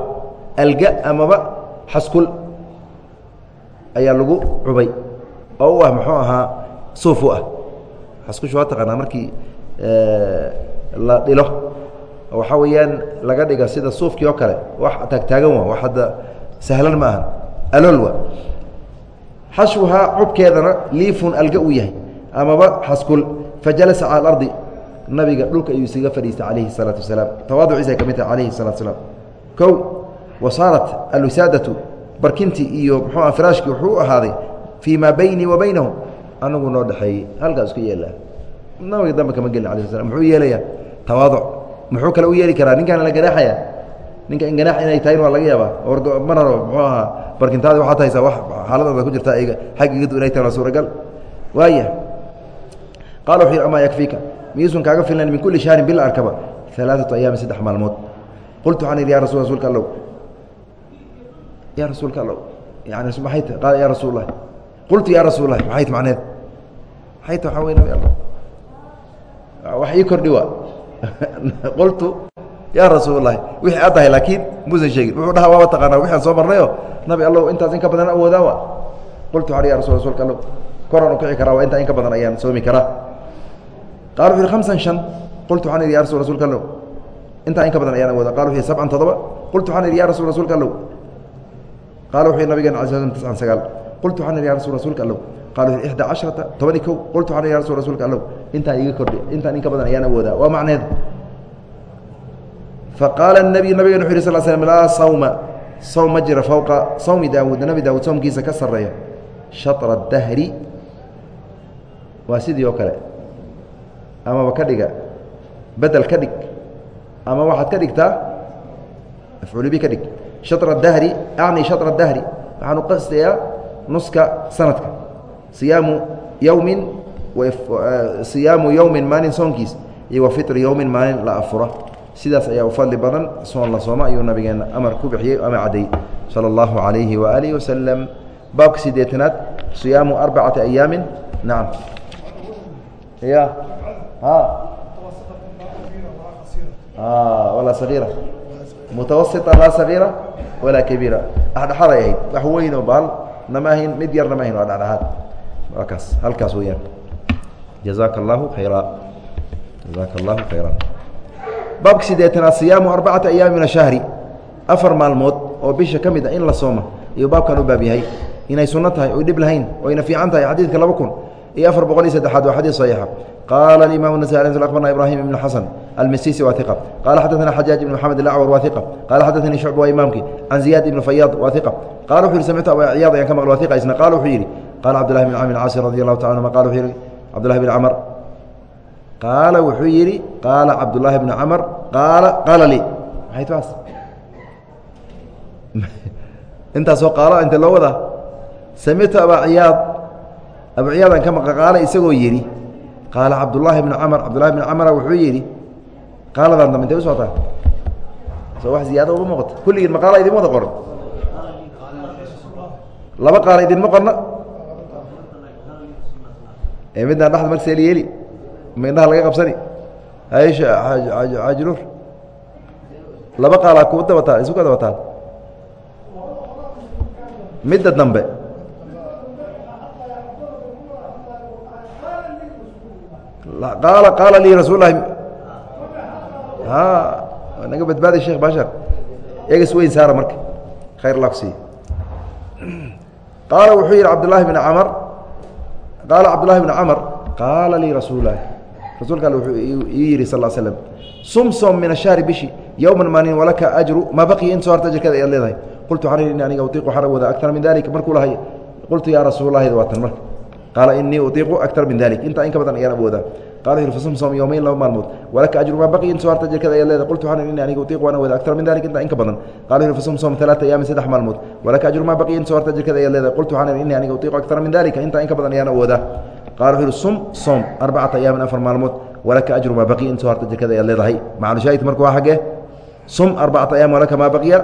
A: alga amaba xaskul ayaa lagu cubay oo u ah muxuu ahaa suuf u ah. Xaskushu waa taqaanaa markii la dhilo. Waxaa weeyaan laga dhiga sida suufkii oo kale. Wax taagtaagan wa wax hadda sahlan ma aha alool wa xashuhaa cubkeedana liifun alga uu yahay amaba xaskul fajalasa cala alardi nabiga dhulka ayuu isaga fadhiistay calayhi salaatu wasalaam. Tawaaduciisa ka mid tahay calayhi salatu salaam kow wa saarat alwisaadatu barkintii iyo muxuua ah firaashkii wuxuu ahaaday fii maa beynii wa baynahu anagu noo dhexeeyey halkaas iska yeelaa. Nabiga dambe kama gelin ala sl muxuu yeelayaa tawaaduc muxuu kale u yeeli karaa ninkaana la garaaxaya ninka in ganaax inay tahayn waa laga yaabaa. Or mararo muxuu ahaa barkintaadi waxaad haysaa wax xaaladooda ku jirta iga xaggigadu inay tahay waa suuragal. Waaya qala wuxuu yidhi amaa yakfiika? Miyuusan kaaga filnayn min kulli shahrin bil arkaba alaaatu ayaamin saddex maalmood. Qultu waxaan idhi ya rasul rasuulka allow. Ya rasuulka allow. Yani maxay ta qaala ya rasuul lah qultu ya rasuul lah maxay macneed? Maxay ta waxaa wey nabi alla wax ii kordhi waa. Qultu ya rasuul lahi wixii aad tahay laakiin muusan sheegin wuxuu dhaha waaba taqaanaa wixi aan soo marnayo. Nabi allow intaas in ka badan awoodaa wa qultu waxaan ya rasul rasuulka allow koraan u kici karaa waa intaa in ka badan ayaan soomi karaa. Qala wuxu yhi hamsan shan. Qultu waxaan idhi ya rasul rasuulka allow intaa in ka badan ayaan awooda qala wuxu yhi sabcan toddoba. Qultu waxaan idhi ya rasul rasuulka allow qala wuxu yhi nabigena ala sl tiscan sagaal. Qultu waxaan idhi ya rasul rasuulka allow qala wuxu ixdaa casharata toban i kow. Qultu waxaan idhi ya rasul rasuulka allow intaan iga kordhi intaan in ka badan ayaan awoodaa. Waa macneed faqaala الnabiy nabigena wuxu yhi sal slm laa sawma sawm ma jira fowqa sawmi daawuud nabi daawuud sawmkiisa ka sarreeya shatra dahri waa sidii oo kale amaba ka dhiga bedel ka dhig ama waxaad ka dhigtaa afcuulibi ka dhig shatra dahri acni shatra dahri waxaan u qastayaa nuska sanadka siyaamu yowmin siyaamu yowmin maalin soonkiis iyo wa fitri yowmin maalin la afura sidaas ayaa u fadli badan soon la sooma ayuu nabigeena amar ku bixiyey ama cadday sala allahu calayhi waaalihi wasalam baabka sideetanaad siyaamu arbacati ayaamin nacam ya walaa sagiira. Mutawasita laa sagiira walaa kabiira. Dhexdhexaaday ahayd. Wax weyn oo baal nama ahayn mid yarna ma ahayn waa dhexdhexaad. Kaas halkaas weyaan jazaaka allahu khayra jazaaka allahu khayra baabka sideetanaad siyaamu arbacata ayaami min ashahri. Afar maalmood oo bisha ka mid a in la sooma ayuu baabkan u baab inay sunno tahay oy dhib lahayn oyna fiican tahay xadiidka laba kun iyo afar boqol iyo saddexaad waa xadiis saxiixa qaala alimamu nasa'i akhbarna ibrahim ibn xasan almisiisi waa iqa qaala xadaثana xajaaj ibn maxamed alacwar waa iqa qaala xadaثanii shucba waa imaamkii can ziyaad ibni fayaad waa iqa qala wuxu yihi samictu aba ciyaad ayaan ka maql waa iqa isna. Qaala wuxuu yidhi qaala cabdullahi bn camr caasi radi allahu taala anuma qala wuxuu yihi cabdullahi bn camr qaala wuxuu yidhi qaala cabdullaahi bn camr qaala qaala lii. Maxay taas? Intaasoo qaala inta loo wadaa. Samictu abaa ciyaad. Abu ciyaadaan ka maqa qaala isagoo yidhi qaala cabdullaahi bnu camar. Cabdullahi bn camra wuxuu yidhi qaaladan dambe intay u soo wax ziyaada uma muuqato kulligiin maqaala idin wada qoran laba qaala idinma qorna? Ee midnaan dhexda marka seel yeeli ma indhaha laga qabsani? Xaajinuur laba qaalaa ku dabataan isu ka dabataan midda dambe qaala qaala lii rasuul lahi naga badbaaday sheekh bashar. Egas weyn saara marka. Khayr allah kusiiye qaala wuxuu yidhi cabdullaahi bn camar qaala cabdullahi bn camar qaala lii rasuul lahi rasuulka alle wuxuu ii yidhi sal slm sum som min ashahri bishi yowman maalin walaka ajru maa baqiya in soo harta ayaad leedahay. Qultu waxaan ini aniga utiiqu waxaan awooda aktar min dalika markuu lahay qultu yaa rasuulalahi waa tan marka. Qaala inii utiiqu aktar min dalik. Intaa in ka badan ayaan awoodaa qala wuxu fasum som yowmayn laba maalmood walaka ajru maa baqiya in soo harta ayaad leedahay. Qultu waxaan ini aniga utiiqu waan awooda aktar min dalik. Intaa in ka badan. Qala wuxu fasum som talaata ayaamin saddex maalmood walaka ajru maa baqiya in soo harta ayaad leedahay. Qultu waxaan ini aniga utiiqu aktar min dalika intaa in ka badan ayaan awoodaa qala wuxuu yihi sum som arbacata ayaamin afar maalmood walaka ajru maa baqiya in soo harta jirkada ayaad leedahay macalshaahid marka waa xaggee sum arbacata ayaam walaka maa baqiya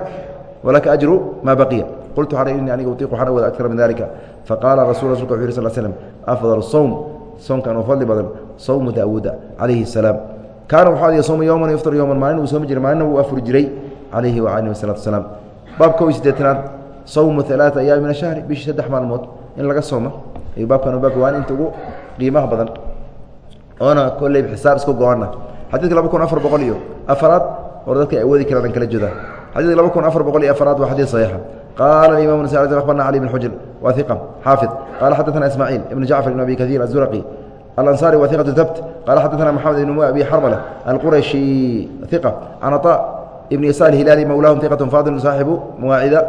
A: walaka ajru maa baqiya qultu waxaan ini aniga utiiq waxaan awooda akara min dalika faqaala rasul rasulka wuxu yhi sal slm afdal sowm soomkan oo fadli badan sowmu daawuuda calayhi salaam kaana waxaa adiga sowma yowman yuftar yowman maalin uu soomi jiray maalinna wuu afuri jiray calayhi waalih wasalatu wasalaam baab kow iyo siddeetanaad sowmu ayaami min ashahri bishii saddex maalmood in laga sooma ayuu baabkan baabka waan inta ugu qiimaha badan oona kolley xisaab isku go-ana xadidka laba kun afar boqol iyo afaraad or dadka ay awoodi karaan an kala joodaan xadidka laba kun afar boqol iyo afaraad waa xadiid saxiixa qaala imam nasa abarna cali bn xujr wa iqa xaafid qala xadaثna ismaaciil ibn jacfar ibn abi kahiir azuraqi alanصari wa iqatu dabt qala xadaثna moxamed ibn abi xarmala alqurashi iqa can aطa ibn yasaar hilaali mawlaahum iqat faadil saaxibu mawaacida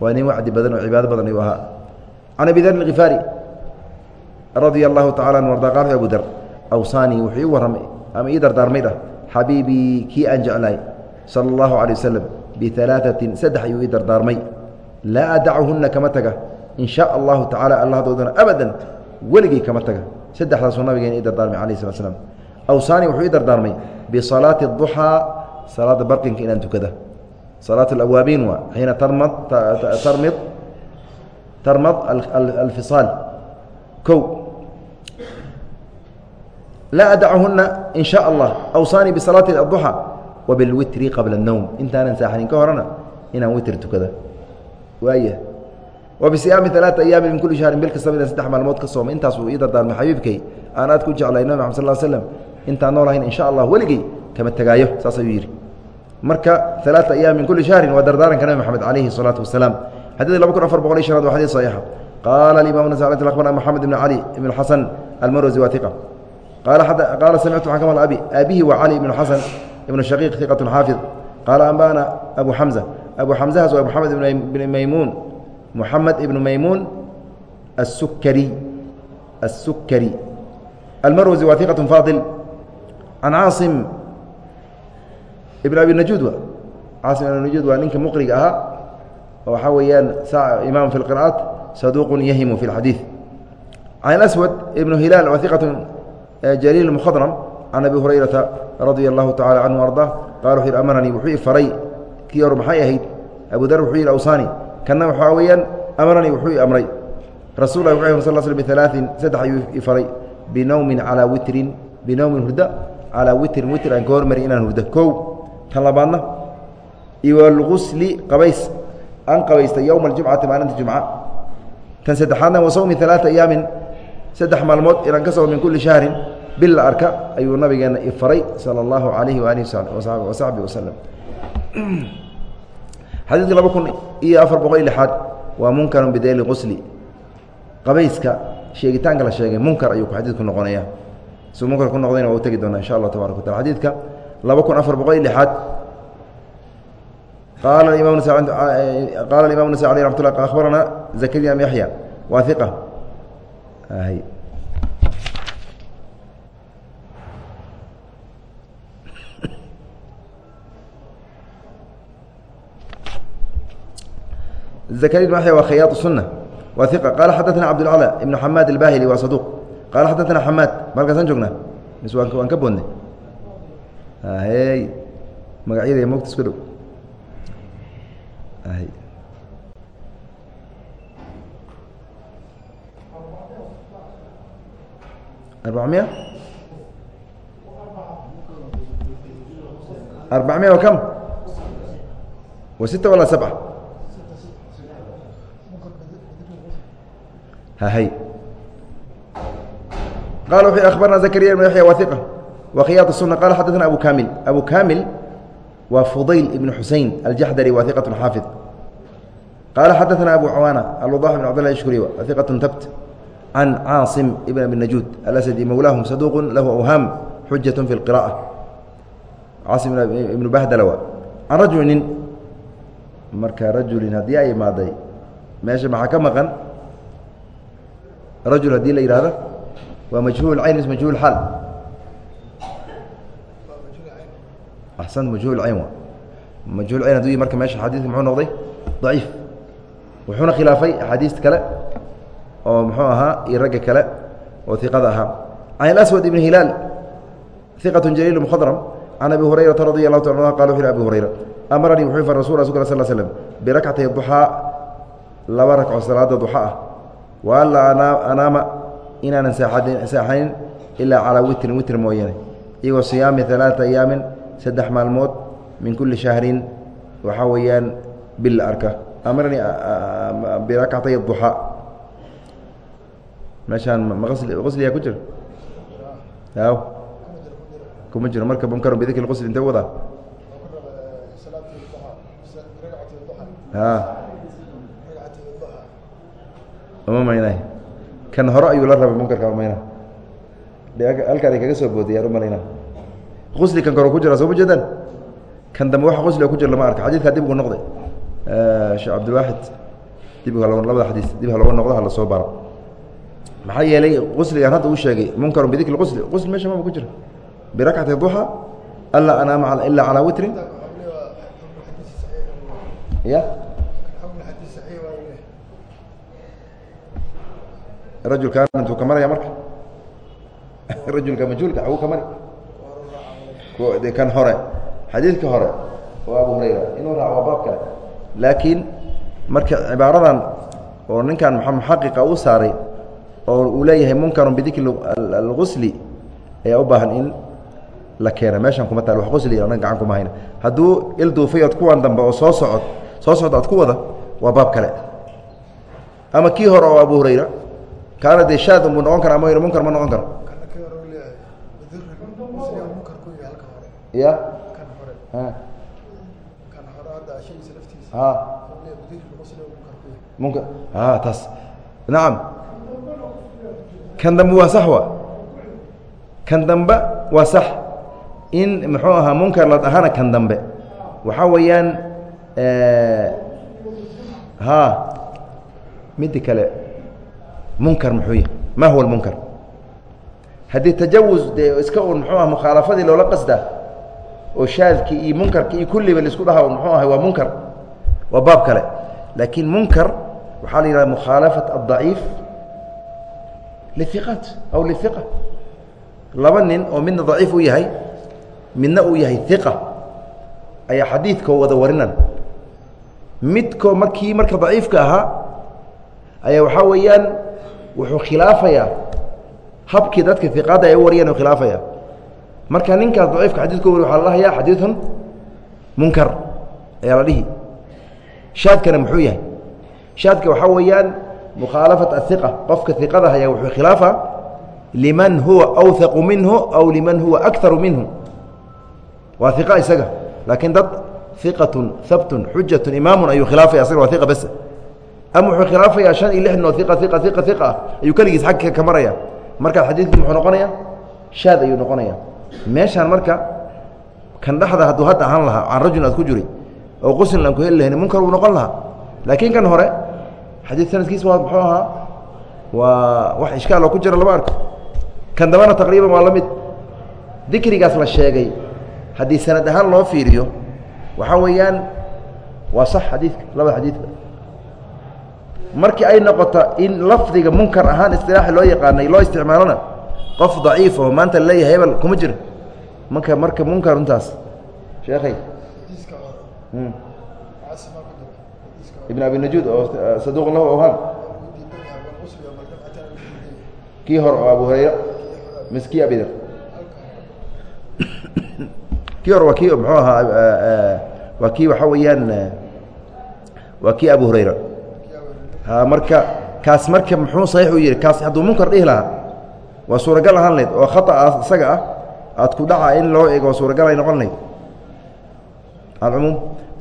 A: waa nin wacdi badan oo cibaado badan ayuu ahaa radia allahu tacala an arda qal abu dar awsaanii wuxuu ii warramay ama ii dardaarmay dhah xabiibii kii aan jeclaay sala allahu calay wasalam bialaaatin saddex ayuu ii dardaarmay. Laa adacuhunna kama taga. In shaa allahu tacala allahdoodana abadan weligay kama taga. Saddexdaasuu nabigeena ii dardaarmay alayh slat slam awsaanii wuxuu ii dardaarmay bisalaati duxaa salaadda barqinka inaan tukada. Salaat alawaabiin waa xiina tarmid tarmad alfisaal kow laa adachuna in sha allah awsaanii bisalaati aduxa wa bilwitri qabla اnowm intaanan saaxanin ka horana inaan witr tukada waaya wa bisiyaami alaaa ayaami min kuli shahrin bilkasta midaan saddex maalmood ka sooma intaasuu ii dardaarmay xabiibkay aan aad ku jeclay nabi maxad sal slm intaan noolahayn in sha allah weligey kama tegaayo saas ayuu yidhi marka alaaa ayaam min kuli shahrin waa dardaaranka nabi maxamed calayhi salaatu wasalaam xadiid laba kun afar boqol iyo shanaad waa xadiid saxiixa qaala imaam nasai axbana maxamed ibn cali ibn xasan almarwasi waa iqa qaala samictu xakm abi abihi waa cali ibnu xasan ibnu shaqiiq iqatu xaafid qaala ambana abu xamza abu xamzahaas waa muamed ibn maymuun muxamed ibnu maymuun asukari asukari almarwazi waa iqatu faadil can caasim ibn abi najuud wa caasim ibn najuud waa ninka muqriga ahaa oo waxaa weeyaan sa imaam fi اlqira'aat saduuqun yahimu fi اlxadiid can aswad ibnu hilaal waa iqatu jaliil mkhadram can abi hurayrata radia allahu tacala canhu arda qala wuxuu yidhi amaranii wuxuu i faray kii hor maxay ahayd? Abu dar wuxuu yidhi awsaani kanna waxaa weeyaan amaranii wuxuu i amray. Rasul lah wuxuu sal sl bialaain saddex ayuu i faray binowmin calaa witrin binowmin hurda calaa witrin witr aan ka hormari inaan hurdo. Kow tan labaadna iwalgusli qabays aan qabaysta yowma aljumcati maalinta jumca. Tan saddexaadna wa sawmi alaaa ayaamin saddex maalmood inaan ka somo min kulli shahrin bil la arka ayuu nabigeena i faray sala allahu calayhi waalihi wasaxbi wasalam xadiidka laba kun iyo afar boqol lixaad waa munkarun bidayli qusli. Qabayska sheegitaanka la sheegay munkar ayuu xadiidku noqonaya suu munkar ku noqdayna waa u tegi doonaa insha allah tabarak wa xadiidka laba kun afar boqol lixaad qaala imam qaala imam nasa aleh ramat lla akhbarana zakariya am yaxya waa iqa zakariya bn yaxya waa khayaat sunna waa iqa qaala xadaثna cabdulcala ibnu xamaad albahili waa saduuq qaala xadaثna xamaad malkaasaan joognaa mis waan ka boodnay. Hy magacyada mogta isku dhow arbacmiya arbacmiya wa kam wa sita wala sabca hy qala wuxu akhbarna zakariya ibn yaxya wahiqa wa khiyaat الsuna qala xadaثna abu kamil abu kamil waa fudayl ibn xusein aljaxdari wa iqat xaafid qaala xadaثna abu cawaana alwadax bn cabd lah shkuri iqat tabt can caasim ibn abi najuud alasdi mowlaahum saduuq lahu awhaam xujaة fi اlqira'ة caasim ibnu bahdalawa can rajulin marka rajulin haddii ay imaaday meesha maxaa ka maqan rajul haddii la yihahdo waa majhuul cayn majhuul xaal axsan majhuul cayn wa majhuul cayn haduu marka meesha xadiidka muxuu noqday daciif wuxuuna khilaafay axaadiista kale oo muxuu ahaa iyo ragga kale oo iqada ahaa. Can alaswad ibn hilaal iqat jaliil mkhadram can abi hurayrata radi allahu ta a wuxu abi hurayra amaranii wuxuu far rasul rasulka sal slm duxaa laba rakco salaada duxa ah. Wa anaama inaanan saaxanin ilaa calaa witrin witr mooyaane iyagoo siyaami alaaa ayaamin saddex maalmood min kulli shahrin waxaa weeyaan bil arka. Amaranii birakcatay duxaa meeshaan qusliyaa ku jira? Aw kuma jiro. Marka munkar bidikri qusli intee wadaa? Uma maynay. Kan hore ayuu la rabay munkarka mayna halkaan ay kaga soo boodayaan u malayna. Qusli kan kore ku jira soo ma jeedaan? Kan dambe waxa qusliga ku jira lama arka xadidkaa dib ugu noqday. Sheekh cabdilwaaxid dib labada xadiis dib ha looga noqdo ha la soo baro maxaa yeelay qusligan hadda uu sheegay munkarun bidikri qusli qusli meesha maba ku jira birakcati duxa anlaa anaama ilaa calaa witrin. Ya? Rajulkaan intuu ka maraya marka. Rajulka majhuulka agu ka mari. Kan hore xadiidka hore oo abu hurayra inuu raaco baab kale. Laakiin marka cibaaradan oo ninkan muxaqiqa uu saaray oo uu leeyahay munkarun bidikri algusli ayaa u baahan in la keena meeshan kuma taal wax qusli anaga gacan kuma hayna. Hadduu ilduufayood kuwan dambe oo soo socod soo socda ad ku wada waa baab kale. Ama kii hore oo abu hurayra kaana dee shaad buu noqon kara ama munkar ma noqon karo. Ya munkar a taas. Nacam kan dambe waa sax wa? Kan dambe waa sax. In muxuu ahaa munkar la ahana kan dambe. Waxaa weeyaan ha midda kale munkar muxuu yahay. Maa huwa almunkar haddii tajawuz dee iska un muxuu ah mukhaalafadii loola qasda oo shaadkii iyo munkarki iyo kulliba la isku dhaha muxuu ahay waa munkar. Waa baab kale. Laakiin munkar waxaa la yidhahda mukhaalafat addaciif liiqaat aw liiqa laba nin oo midna daciif u yahay midna uu yahay iqa ayaa xadiidkoo wada warinan midkoo markii marka daciifka ahaa ayaa waxaa weeyaan wuxuu khilaafayaa habkii dadka iqaadda ay u wariyeen u khilaafaya marka ninkaas daciifka xadidku wari waxaa la dhahayaa xadiidun munkar ayaa la dhihi shaadkana muxuu yahay shaadka waxaa weeyaan mukhaalafat ahiqa qofka iqada ayaa wuxuu khilaafa liman huwa awhaqu minhu aw liman huwa akaru minhu waa iqa isaga laakiin dad iqatun habtun xujatun imaamun ayuu khilaafaya asaga waa iqa bas ama wuxuu khilaafayaa shan iyo lixdan oo iqa iqa iqa iqa ah ayuu keligiis xagka ka maraya markaas xadiidkii muxuu noqonaya shaad ayuu noqonaya meeshaan marka kan dhexda hadduu hadda ahaan lahaa can rajulin aad ku juri oo quslin aan ku heli lahayn munkar wuu noqon lahaa laakiin kan hore xadiid sanadkiisa waa muxuu ahaa waa wax ishkaal oo ku jira lama arko. Kan dambana taqriiban waa la mid. Dikrigaas la sheegay haddii sanad ahaan loo fiiriyo waxaa weeyaan waa sax xadiidka labada xadiidka markii ay noqoto in lafdiga munkar ahaan istilaaxi loo yaqaanay loo isticmaalona qof daciif oo maanta la leeyahay hebel kuma jiro marka marka munkar intaas sheekhay ibn abi najuud oo saduuq lahu awhaam kii hore oo abu hurayra mis kii abidar kii hore waa kii muxuu ahaa waa kii waxaa weeyaan waa kii abu hurayra. Ha marka kaas marka muxuu saxiix u yihi kaas hadduu munkar dhihi lahaa waa suuragal ahaan layd oo khata isaga ah aad ku dhaca in loo eego suuragal ay noqon layd alcumuum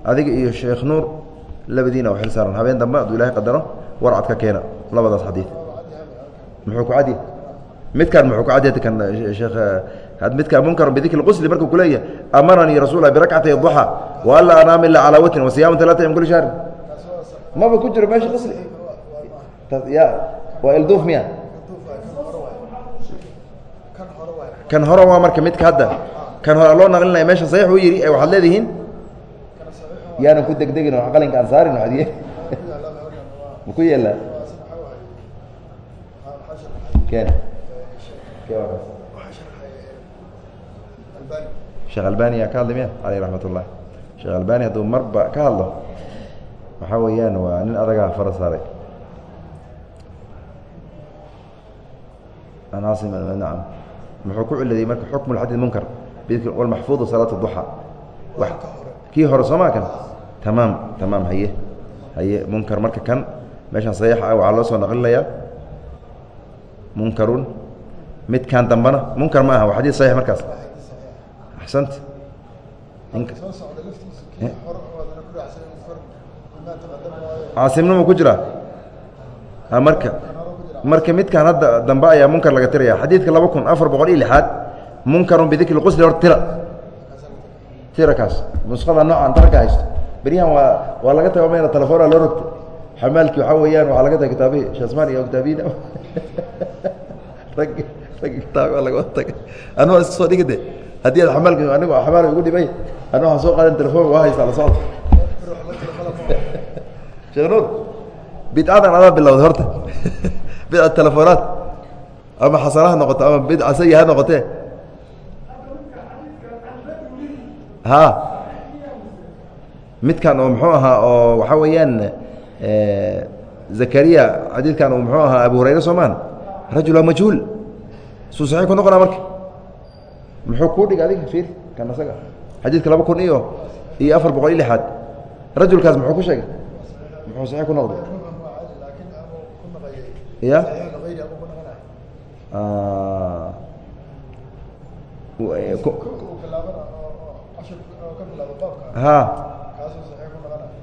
A: adiga iyo sheekh nuur labadiina oo xil saaran. Habeen dambe hadduu ilahay qadaro warcad ka keena. Labadaas xadiid muxuu ku cadi? Midkaan muxuu ku cadi kan sheekh midkaan munkar bidikri qusli markuu kuleeyahay amaranii rasuul birakcatay duxa wa anla anaam ila calaa watrin wa siyaama talaata min kulli shahrin. Maba ku jiro meesha qusli? Ya waa ilduuf miya? Kan hore waa marka midka hadda. Kan hore loo naqlinaya meesha saxiix u yidhi ee waxaad leedihiin yaanan ku degdegin oo qalinka aan saarin adiye ma ku yeelaa? Ken sheekh albani yaa ka hadli miya aleyh raxmat ullah sheekh albani hadduu marba ka hadlo waxaa weeyaan waa nin adagaa fara saaray. Anaasim nacam muxuu ku ciladiyey marka xukmu lxadid munkar walmaxfuudu salaat duxa kii hore soomaa kan tamaam tamaam haye haye munkar. Marka kan meeshaan saxiixa ah waxaa loo soo naqlinayaa munkarun. Midkan dambana munkar ma aha waa xadid saxiix markaas. Axsant. Caasimnima ku jira? Marka marka midkan hadda dambe ayaa munkar laga tiraya xadiidka laba kun afar boqol iyo lixaad munkarun bidikri qusli hor tira. Tira kaas. Nusqada noocan tarka haysto beryahan waa waa laga taga mayna telefoona loo rogto. Xamaalkii waxaa weeyaan waxaa laga taga kitaabihi shasmaan iyo kitaabiyin rag rag kitaab laga taga anuu iska soo dhigade haddii aad amaalka anigu amaal igu dhibay anu waxaan soo qaadan telefon waa haysta la socda sheekh nuur bidcadan adaa bilowday horta. Bidca telefonaad. Ama xasanaha noqoto ama bidca sayi ha noqotee. Ha midkan oo muxuu ahaa oo waxaa weeyaan zakariya xadiidkan uu muxuu ahaa abu hurayre soomaan rajul waa majhuul suu saxiix ku noqonaa marka muxuu kuu dhig adiga fiir kan asaga xadiidka laba kun iyo iyo afar boqol iyo lixaad rajulkaas muxuu ku sheegay muxuu saxiix ku noqday ya ha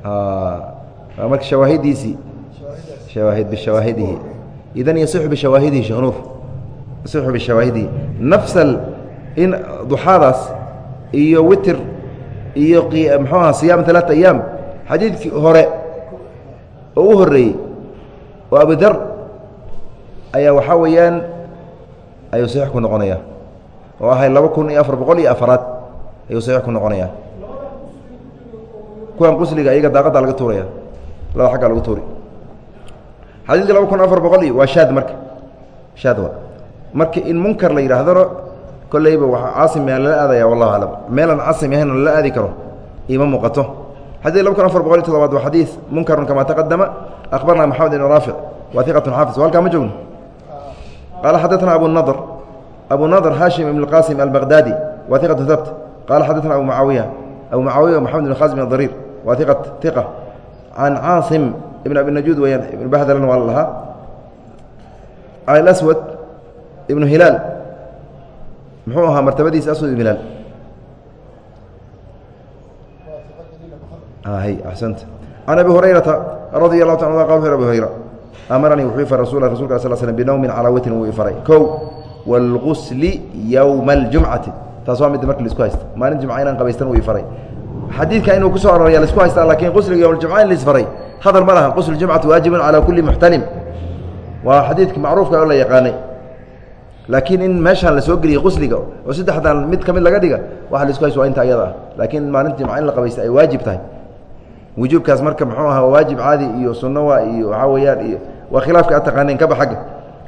A: marka shawaahidiisii shawaahid bishawaahidihi. Idan yasixu bishawaahidihi sheekh nuur yasixu bishawaahidihi. Nafsal in duxaadaas iyo witir iyo muxuu aha siyaam talaata ayaam xadiidkii hore oo u horreeyey oo abudar ayaa waxaa weeyaan ayuu saxiix ku noqonaya oo ahay laba kun iyo afar boqol iyo afaraad ayuu saxiix ku noqonaya kuwan qusliga iyaga daaqada laga tuuraya. Laba agga lagu tuuri. Xadiidka laba kun afar boqol waa shaad marka. Shaad wa marka in munkar la yidhaahdona kolleyba waa caasim yaa lala aadaya wallahu aclam meelaan caasim ahayn lala aadi karo ima muuqato. Xadidka laba kun afar boqol iyo todobaad waa xadiid munkarun kamaa taqadama akhbarna maxamed ibn raafic waa iqatun xaafis halkaa ma joogno? Qaala xaddatana abu nadr. Abu nadr haashim ibn qaasim albaqdaadi waa iqatun habt qaala xaddatana abu mucaawiya abu mucaawiya maxamed ibn khaasim adariir wa iqa iqa can caasim ibn abi najuud weyaan ibn bahdalan waa la lahaa can aswad ibnu hilaal muxuu ahaa martabadiisa aswad ibn hilaal axsanta can abi hurayrata radi allahu ta qa abi hurayra amaranii wuxuu ifaray rasul rasulka sl slm binowmin calaa witrin wuu ifaray kow wاlgusli yowma اljumcati taas waa midda marki la isku haysta maalin jumca inaan qabaystan uu ifaray xadiidka inuu ku soo aroraya la isku haysta laakiin qusliga yowm ljumca in laisfaray hadal ma laha qusl jumcati waajibun calaa kuli muxtalim. Waa xadiidka macruufka oo la yaqaanay. Laakiin in meeshaan la soo geliyey qusliga oo saddexdan mid ka mid laga dhiga waxa la isku haysta waa inta ayada ah. Laakiin maalinta jumca in la qabaysta ay waajib tahay. Wujuubkaas marka muxuu ahaa waajib caadi iyo sunno waa iyo waxaa weeyaan iyo waa khilaafka ad taqaaneen kaba xagga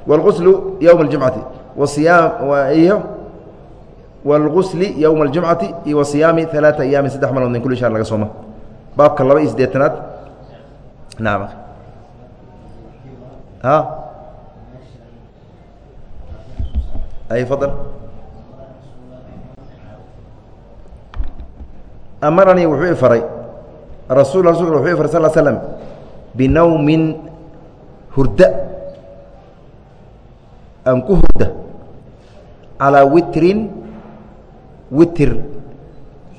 A: wاlguslu yowma اljumcati wasiyaam iyo wاlgusli yowma اljumcati iyo wasiyaami ثalaaثa ayaamin saddex malood min kuli shahr laga sooma baabka laba iyo siddeetanaad nacam a ay fadl amaranii wuxuu ifaray rasul rasulka wuxuu ifar sal slm binowmin hurda aan ku hurda calaa witrin witir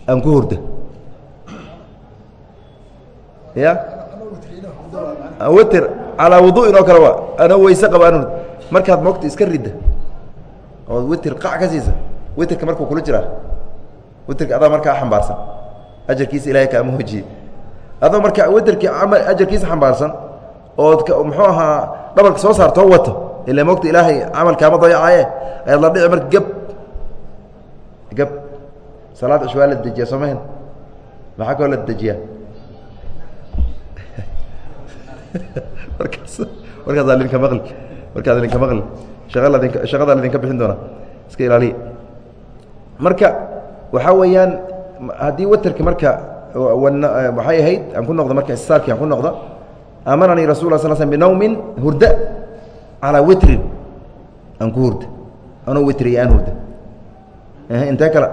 A: aan ku hurda ya? Witr calaa wudu'in oo kale waa anoo weyse qaba an markaad moogta iska ridda oo witr qac ka siisa witrka markuu kula jiraa witrka adaa markaa xambaarsan ajarkiisa ilahay kaama hojiye adoo marka waderkii ajarkiisa xambaarsan ood muxuu ahaa dhabarka soo saartoo wato ila mogta ilaahay camalkaama dayacaye ayaad la dhici marka geb geb salaad cush waa la dejiya soo mahen maxaa kaloo la dejiyaa? Markaas markaas adinka maqli markaad idinka maqli. Shaqala idinka shaqadaan idinka bixin doonaa iska ilaaliya marka waxaa weeyaan haddii waterki marka waxay ahayd aan ku noqdo marka istaalkii aan ku noqdo amaranii rasul sl sl binowmin hurda calaa witrin aan ku hurda. Anoo witriya aan hurda intee kale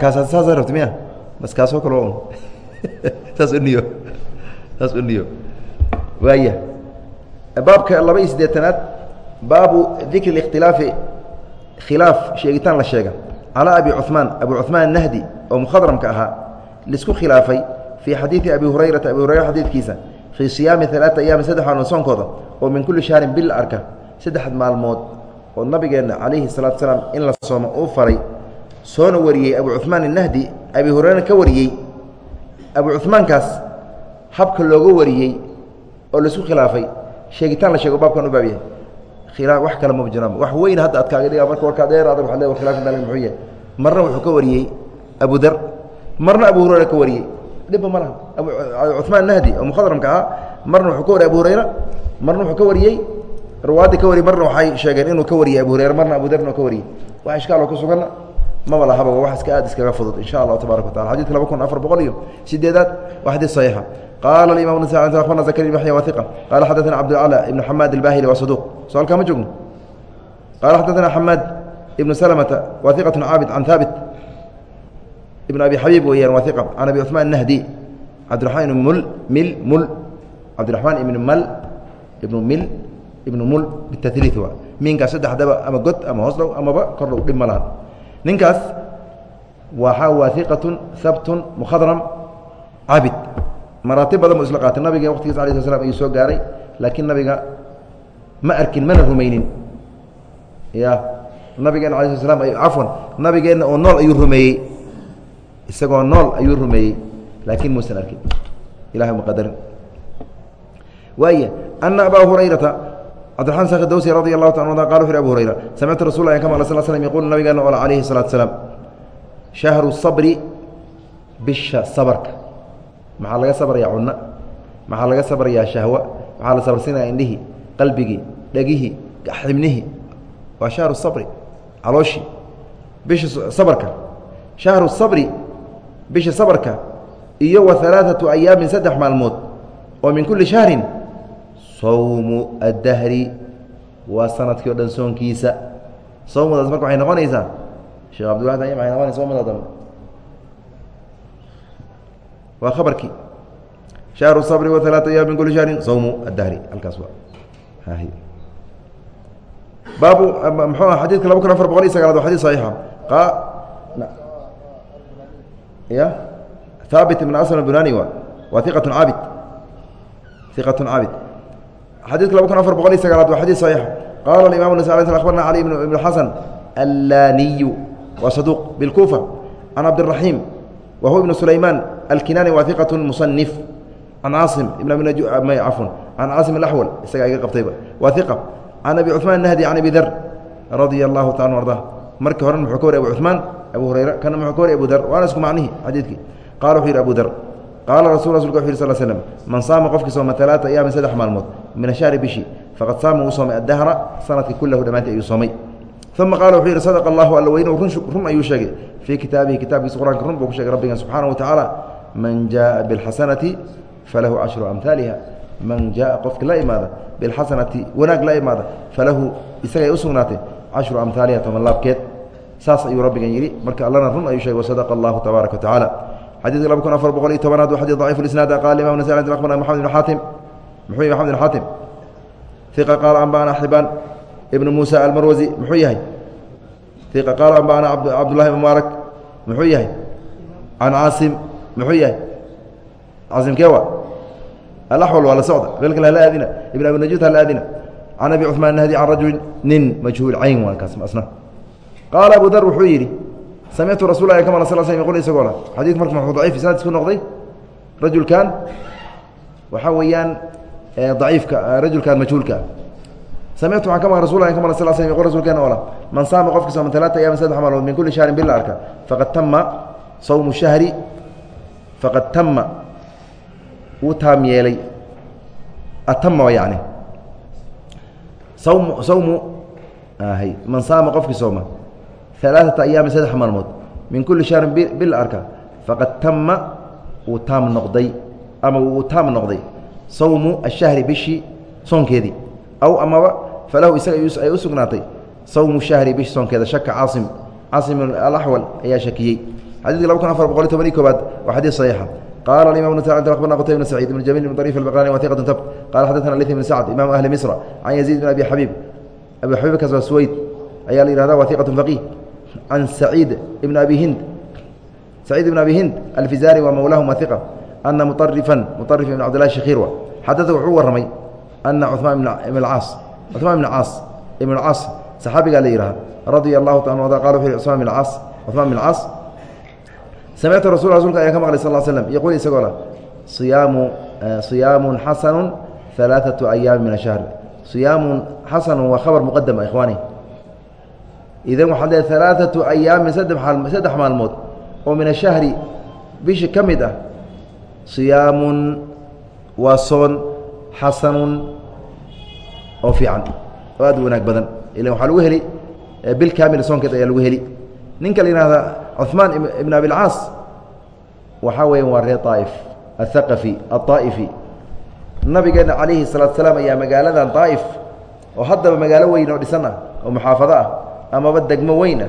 A: kaasa saasa rabta miya bas kaasoo kale un saas uniyo saas uniyo waaya baabka laba iyo siddeetanaad baabu dikri اkhtilaafi khilaaf sheegitaan la sheega calaa abi cuثmaan abu cuثmaan الnahdi oo mukhadramka ahaa laisku khilaafay fii xadiidi abi hurayrata abi hurayra xadiidkiisa fii siyaami alaata ayaami saddex ano soonkooda oo min kulli shahrin bil arka saddex maalmood oo nabigeenna calayhi salaatu salaam in la soomo uu faray soona wariyey abu cumaan inahdi abi hurerena ka wariyey abu cumaankaas habka looga wariyey oo la isku khilaafay sheegitaan la sheego baabkan u baab yahay. Khilaa wax kale ma jiraan wax weyn hadda ad kaaga dhiga marka warkaa dheer adag wa le war khilaafka dal muxuu yahay. Marna wuxuu ka wariyey abudar marna abu hurera ka wariyey dhibba ma laha. Cumaan nahdi oo mukhadramka ahaa marna wuxuu ka wariyay abu hurayra marna wuxuu ka wariyey ruwaaddi ka wariyey marna waxay sheegeen inuu ka wariyey abu hurayra marna abu darn oo ka wariyey. Wax ishkaaloo ku suganna maba lahaba waa waxaas aad iskaga fudud in sha allah tabarak wa taala xadidka laba kun afar boqol iyo sideedaad waa xadiid saxiixa. Qaala alimam ibn sa'd akhbarana zakariya ibn yahya wa thiqa. Qaala xadathana abdulacla ibn xamaad albahili waa saduuq. Su'aalkaa ma joogno qaala xadathana xamaad ibn salamata wa thiqatun caabid can thaabit ibn abi xabiib weyaan waa iqa can abi cثmaan nahdi. Cabdiramaan ibn mul mil mul. Cabdiramaan ibn mal ibnu mil ibnu mul bitalii waa miinkaas saddexdaba ama god ama hoos dhow amaba kor dhow dhib ma lahan. Ninkaas waxaa waa iqatun habtun mukhadram cabid maraatib badan bu isla qaatay. Nabiga waqtigiisa ala sl slam ayuu soo gaaray. Laakiin nabiga ma arkin mana rumaynin. Ya nabigeenna ala sl slam afwan nabigeenna oo nool ayuu rumeeyey isagoo nool ayuu rumeeyey laakiin muusan arkin ilahay ma qadarin. Waaya ana abaa hurayrata cabdiraxman sakh dawsi radi allahu ta qa wuxu abu hurayra samictu rasul lah kama sl slm yaqul nabigeena ola calayhi الsalatu slaam shahru sabri bisha sabarka. Maxaa laga sabrayaa cunno maxaa laga sabrayaa shahwa? Waxaa la sabarsiinaya indhihii qalbigii dhegihii xibnihii? Waa shahru sabri calooshii. Bisha sabarka. Shahru sabri bisha sabarka iyo wa alaaثatu ayaamin saddex maalmood oo min kulli shahrin sawmu addahri. Waa sannadkii o dhan soonkiisa. Sawmadaas marka waxay noqonaysaa sheekh abdullah waxay noqonaysa sawmada dambe waa khabarkii. Shahru sabri wa alaaثa ayaam min kulli shahrin sawmu addahri. Halkaas waa. Baabu mxuu ah xadidka laba kun afar boqol iyo sagaalaad wa xadid saxiixa ya? Haabit ibn aslam bunani wa? Waa iqat caabid iqat caabid xadidka laba kun afar boqol iyo sagaalaad waa xadid saxiixa qala imam nas abarna cali ibn xasan allaniyu waa saduuq bilkufa. Can cabdiraxiim wa huwa ibn sulayman alkinani waa iqat musanif can caasim ibn cafun can caasim alaxwal isagaa iga qabtayba waa iqa can abi cuثmaan nahdi can abi dar radia allahu taala arda markii horena muxuu ka wari abu cuثmaan abu hurayra kana muxuu ka wari abu dar waana isku macnihi xadiidkii qala wuxuu yidhi abu dar qaala rasul rasulka wuxu yih sl slm man saama qofkii sooma talaata ayaamin saddex maalmood min ashahri bishi faqad saama uu soomay addahra sanadkii kulahu dhammaantii ayuu soomay uma qaala wuxuu yidhi sadaqa allahu alla weyne run ayuu sheegay fii kitaabihi kitaabkiisa qur'anka run buu ku shegay rabbigan subxaana wa tacaala man jaءa biاlxasanati falahu cashru amhaaliha man jaءa qofki la imaada biاlxasanati wanaag la imaada falahu isagay u sugnaatay cashru amhaaliha toban laabkeed saas ayuu rabbigan yidhi. Marka allana run ayuu sheegay wasadaqa allahu tabaaraka wa tacaala. Xadidka laba kun afar boqol iyo tobanaad waa xadid ضaciif isnaad qala imam nas abarna maxamed ibn xaatim muxuu yahy maxamed ibn xaatim iqa qaala anba'ana xibaan ibn muusa almarwasi muxuu yahay? Iqa qaala anba'ana cabdullahi mubaarak muxuu yahay? Can caasim muxuu yahay? Caasim kewa. Alaxwal waa la socda. Meel kale hala aadina ibn abi najuud hala aadina can abi cuثmaan nahdi can rajuli nin majhuul cayn waa kaas asna qaala abu dar wuxuu yidhi samictu rasul kama sal sl yqul isagoo la marka muxuu daciif isnaadis ku noqday. Rajulkan waxaa weeyaan daciifka rajulkan majhuulka. Samictu waxaan ka rasul kama sal sl yqul rasulkeena oo man saama qofki sooma talaata ayaamin saddex maalmood min kulli shahrin bil la arka. Faqad tama sawmu shahri faqad tama wuu taam yeelay. Atama yani sawmu sawmu man saama qofkii sooma alaaثata ayaamin saddex maalmood min kulli shahrin bil arka faqad tama wuu taam noqday ama wuu taam noqday sawmu ashahri bishii soonkeedii aw amaba falahu isaga ay u sugnaatay sawmu shahri bishi soonkeeda shaka caasim caasim alaxwal ayaa shakiyey xadidka laba kun afar boqol iyo tobaniy koobaad waa xadiid saxiixa qala imam abarna qtay bn sacيid ibn jamil bn طrيف الbaqani wa iqة tabt qala xadثna lث bn sacd imam ahli misra can yaزيid bn abi xabiib abi xabiibkaas waa suweyd ayaa la yihahda wa iqaة faqih can saciid ibn abi hind saciid ibn abi hind alfizaari waa mowlaahuma iqa ana muarifan muarif ibn cabdillahi shakiir wa xadada wuxuu warramay ana cumaan ibn alcaas cumaan ibn caas ibn alcaas saxaabigaa la yidhaha radia allahu ta ada qala wuxu cusmaan bin caas cumaan bin caas samictu rasul rasulka ayaan ka maqlay sal l slam yaquul isagoo la siyaamu siyaamun xasanu alaaثatu ayaami min ashahri siyaamun xasanun waa khabar muqadam ikhwaani idan waxaad leeay alaaثatu ayaamin saddex maalmood oo min ashahri bishi ka mid ah siyaamun waa soon xasanun oo fiican oo aad u wanaag badan ilan waxaa lagu heli bil kaamil soonkeed ayaa lagu heli ninka la yihahda cuثmaan ibn abilcaas waxaa weya waa reer طaa'if aلthaqafi aلطaa'ifi nabigeena calayhi الsalatu salaam ayaa magaaladan طaa'if oo haddaba magaalo weyn oo dhisan ah oo muxaafado ah amaba degmo weyn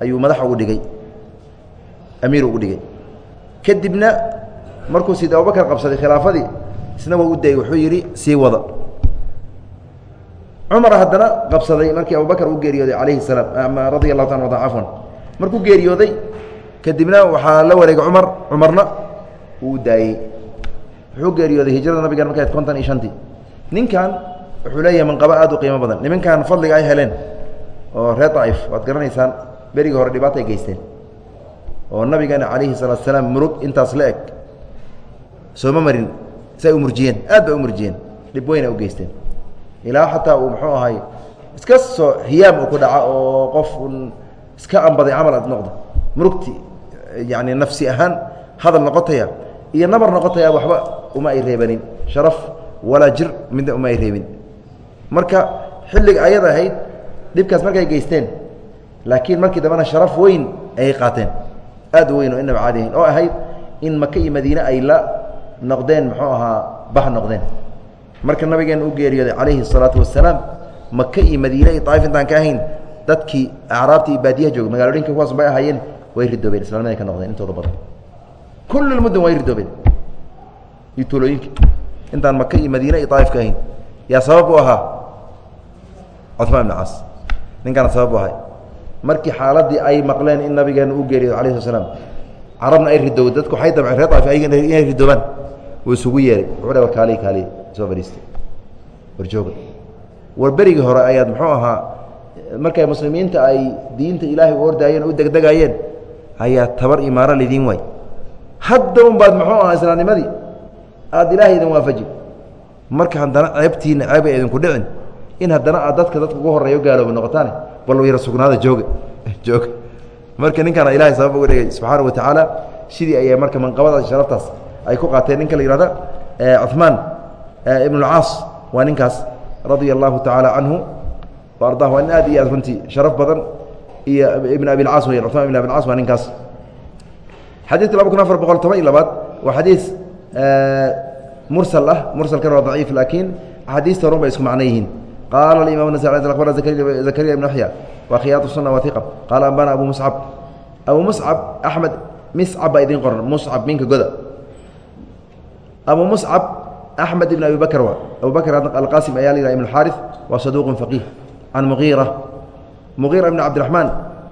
A: ayuu madax ugu dhigay amiir ugu dhigay. Kadibna markuu sid abubakar qabsaday khilaafadii isna waa u dayey wuxuu yidhi sii wada. Cumar haddana qabsaday markii abubakar u geeriyooday calayhi salaam radia allahu ta cafwan. Markuu geeriyooday kadibna waxaa la wareegay cumar cumarna uu daayey wuxuu geeriyooday hijrada nabigan markay kontan iyo shantii. Ninkan wuxuu leeyahay manqabo aad u qiimo badan. Nimankan fadliga ay heleen oo reer daciif waad garanaysaan berigii hore dhibaata ay geysteen. Oo nabigeena calayhi salaatu salaam murug intaas la eg. Sooma marin si ay u murjiyeen aad bay u murjiyeen dhib weyn ay u geysteen. Ilaa xataa uu muxuu ahay iska soo hiyaam uu ku dhaca oo qof iska ambaday camal aad noqdo. Murugti yani nafsi ahaan hadal noqotaya iyo nabar noqotaya waxba uma ay reebanin. Sharaf walaa jir midna uma ay reebin. Marka xilliga ayada ahayd dhibkaas markay geysteen laakiin markii dambena sharaf weyn ayay qaateen aad weyn oo inaba caadi ahayn oo ahayd in maka iyo madiine ay la noqdeen muxuu ahaa bah noqdeen marka nabigeena u geeriyooday calayhi الsalaatu wasalaam maka iyo madiine iyo daaif intaan ka ahayn dadkii acraabta iyo baadiyaha jooga magaalooyinka kuwaas bay ahaayeen way ridoobeen islaamnimaday ka noqdeen intooda badan kull muddan way ridoobeen iyo tuulooyinka intaan maka iyo madiine iyo daaif ka ahayn yaa sabab u ahaa cuثmaan ibn caas ninkaana sabab u ahay. Markii xaaladii ay maqleen in nabigeena u geeriyo alayh sla slam carabna ay ridowda dadku waxay damceen reer ayaga inay ridoobaan wuu isugu yeeray war kaaliy kaaliy soo fadhiistay. War jooga. War berigii hore ayaad muxuu ahaa markay muslimiinta ay diinta ilaahay u ordaayeen u degdegaayeen ayaa tabar imaaro lidiin waay hadda un baad muxuu ahaa islaamnimadii aada ilaahay idin waafaji. Marka haddana ceebtiina ceeb ay idinku dhicin in haddana aad dadka dadka ugu horreeya o gaalooba noqotaane bal yaro sugnaada jooga jooga marka ninkaana ilahay sabab uga dhigay subxaana wa tacaala sidii ayay marka manqabadaas sharaftaas ay ku qaateen ninka la yihahda cuثmaan ibn اlcaas waa ninkaas radia allahu tacaala canhu wa ardah waa nin aad iyo aad runtii sharaf badan iyo ibn abi اlcaas weya cuثman ibn abi اlcaas waa ninkaas xadiidka laba kun afar boqol toban iyo labaad waa xadiis mursal ah mursalkan waa daciif laakiin axaadiista horun bay isku macno yihiin qaala imam zakariya ibn axya wa khiyaat suna wa iqa qaala ambana abu muscab abu muscab axmed miscab baa idiin qoran muscab minka goda abu muscab axmed ibn abi bakr wa abu bakr alqasim ayaa la yihah ibn xaari waa saduuq faqiih can muiira mugiira ibn cabdiraxmaan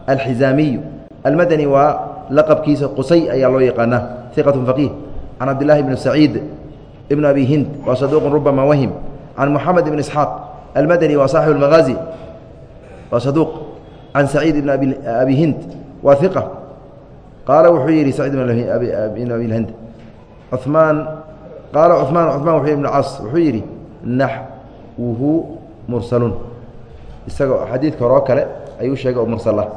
A: alxizaamiyu almadani waa laqabkiisa qusay ayaa loo yaqaanaa iqat faqiih can cabdilahi bn saciid ibn abi hind waa saduuq rubama wahim can muxamed ibn isxaaq almadani waa saaxib اlmagaazi waa saduuq can saciid ibn abi hind waa iqa qaala wuxuu yidhi saciid ibn abi hind. Cumaan qaala cumaan cumaan wuxuu ibn caas wuxuu yidhi naxwuhu mursalun. Isagoo xadiidka horoo kale ayuu sheegay oo mursal ah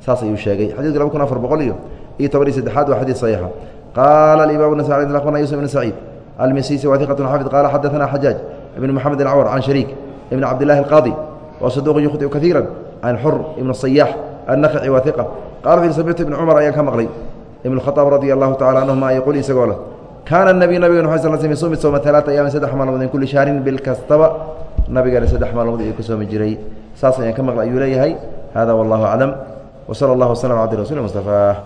A: saas ayuu sheegay. Xadidka laba kun afar boqol iyo iyo toban iyo saddexaad waa xadiid saxiixa. Qaala alimaam nas akhbarna yusuf ibn saciid almisisi waa iqat xafid. Qaala xadaثana xajaaj ibn moxamed alcawar can shariik ibn cabdillahi alqaadi wa saduuq yukhطiu kaiira can xur ibn sayaax annakci waa iqa qala wuxu samictu ibn cumar ayaan ka maqlay. Ibn khaaab radia allahu tacala canhuma yquul isagoo leh kaana nabiy nabigan wa sal sl sumi sooma talaata ayaamin saddex maalmood min kulli shahrin bil kastaba. Nabigana saddex maalmood ayuu ka soomi jiray. Saas ayaan ka maqlay ayuu leeyahay. Hada wallahu aclam allah waslm ala abdi rasul mustafaa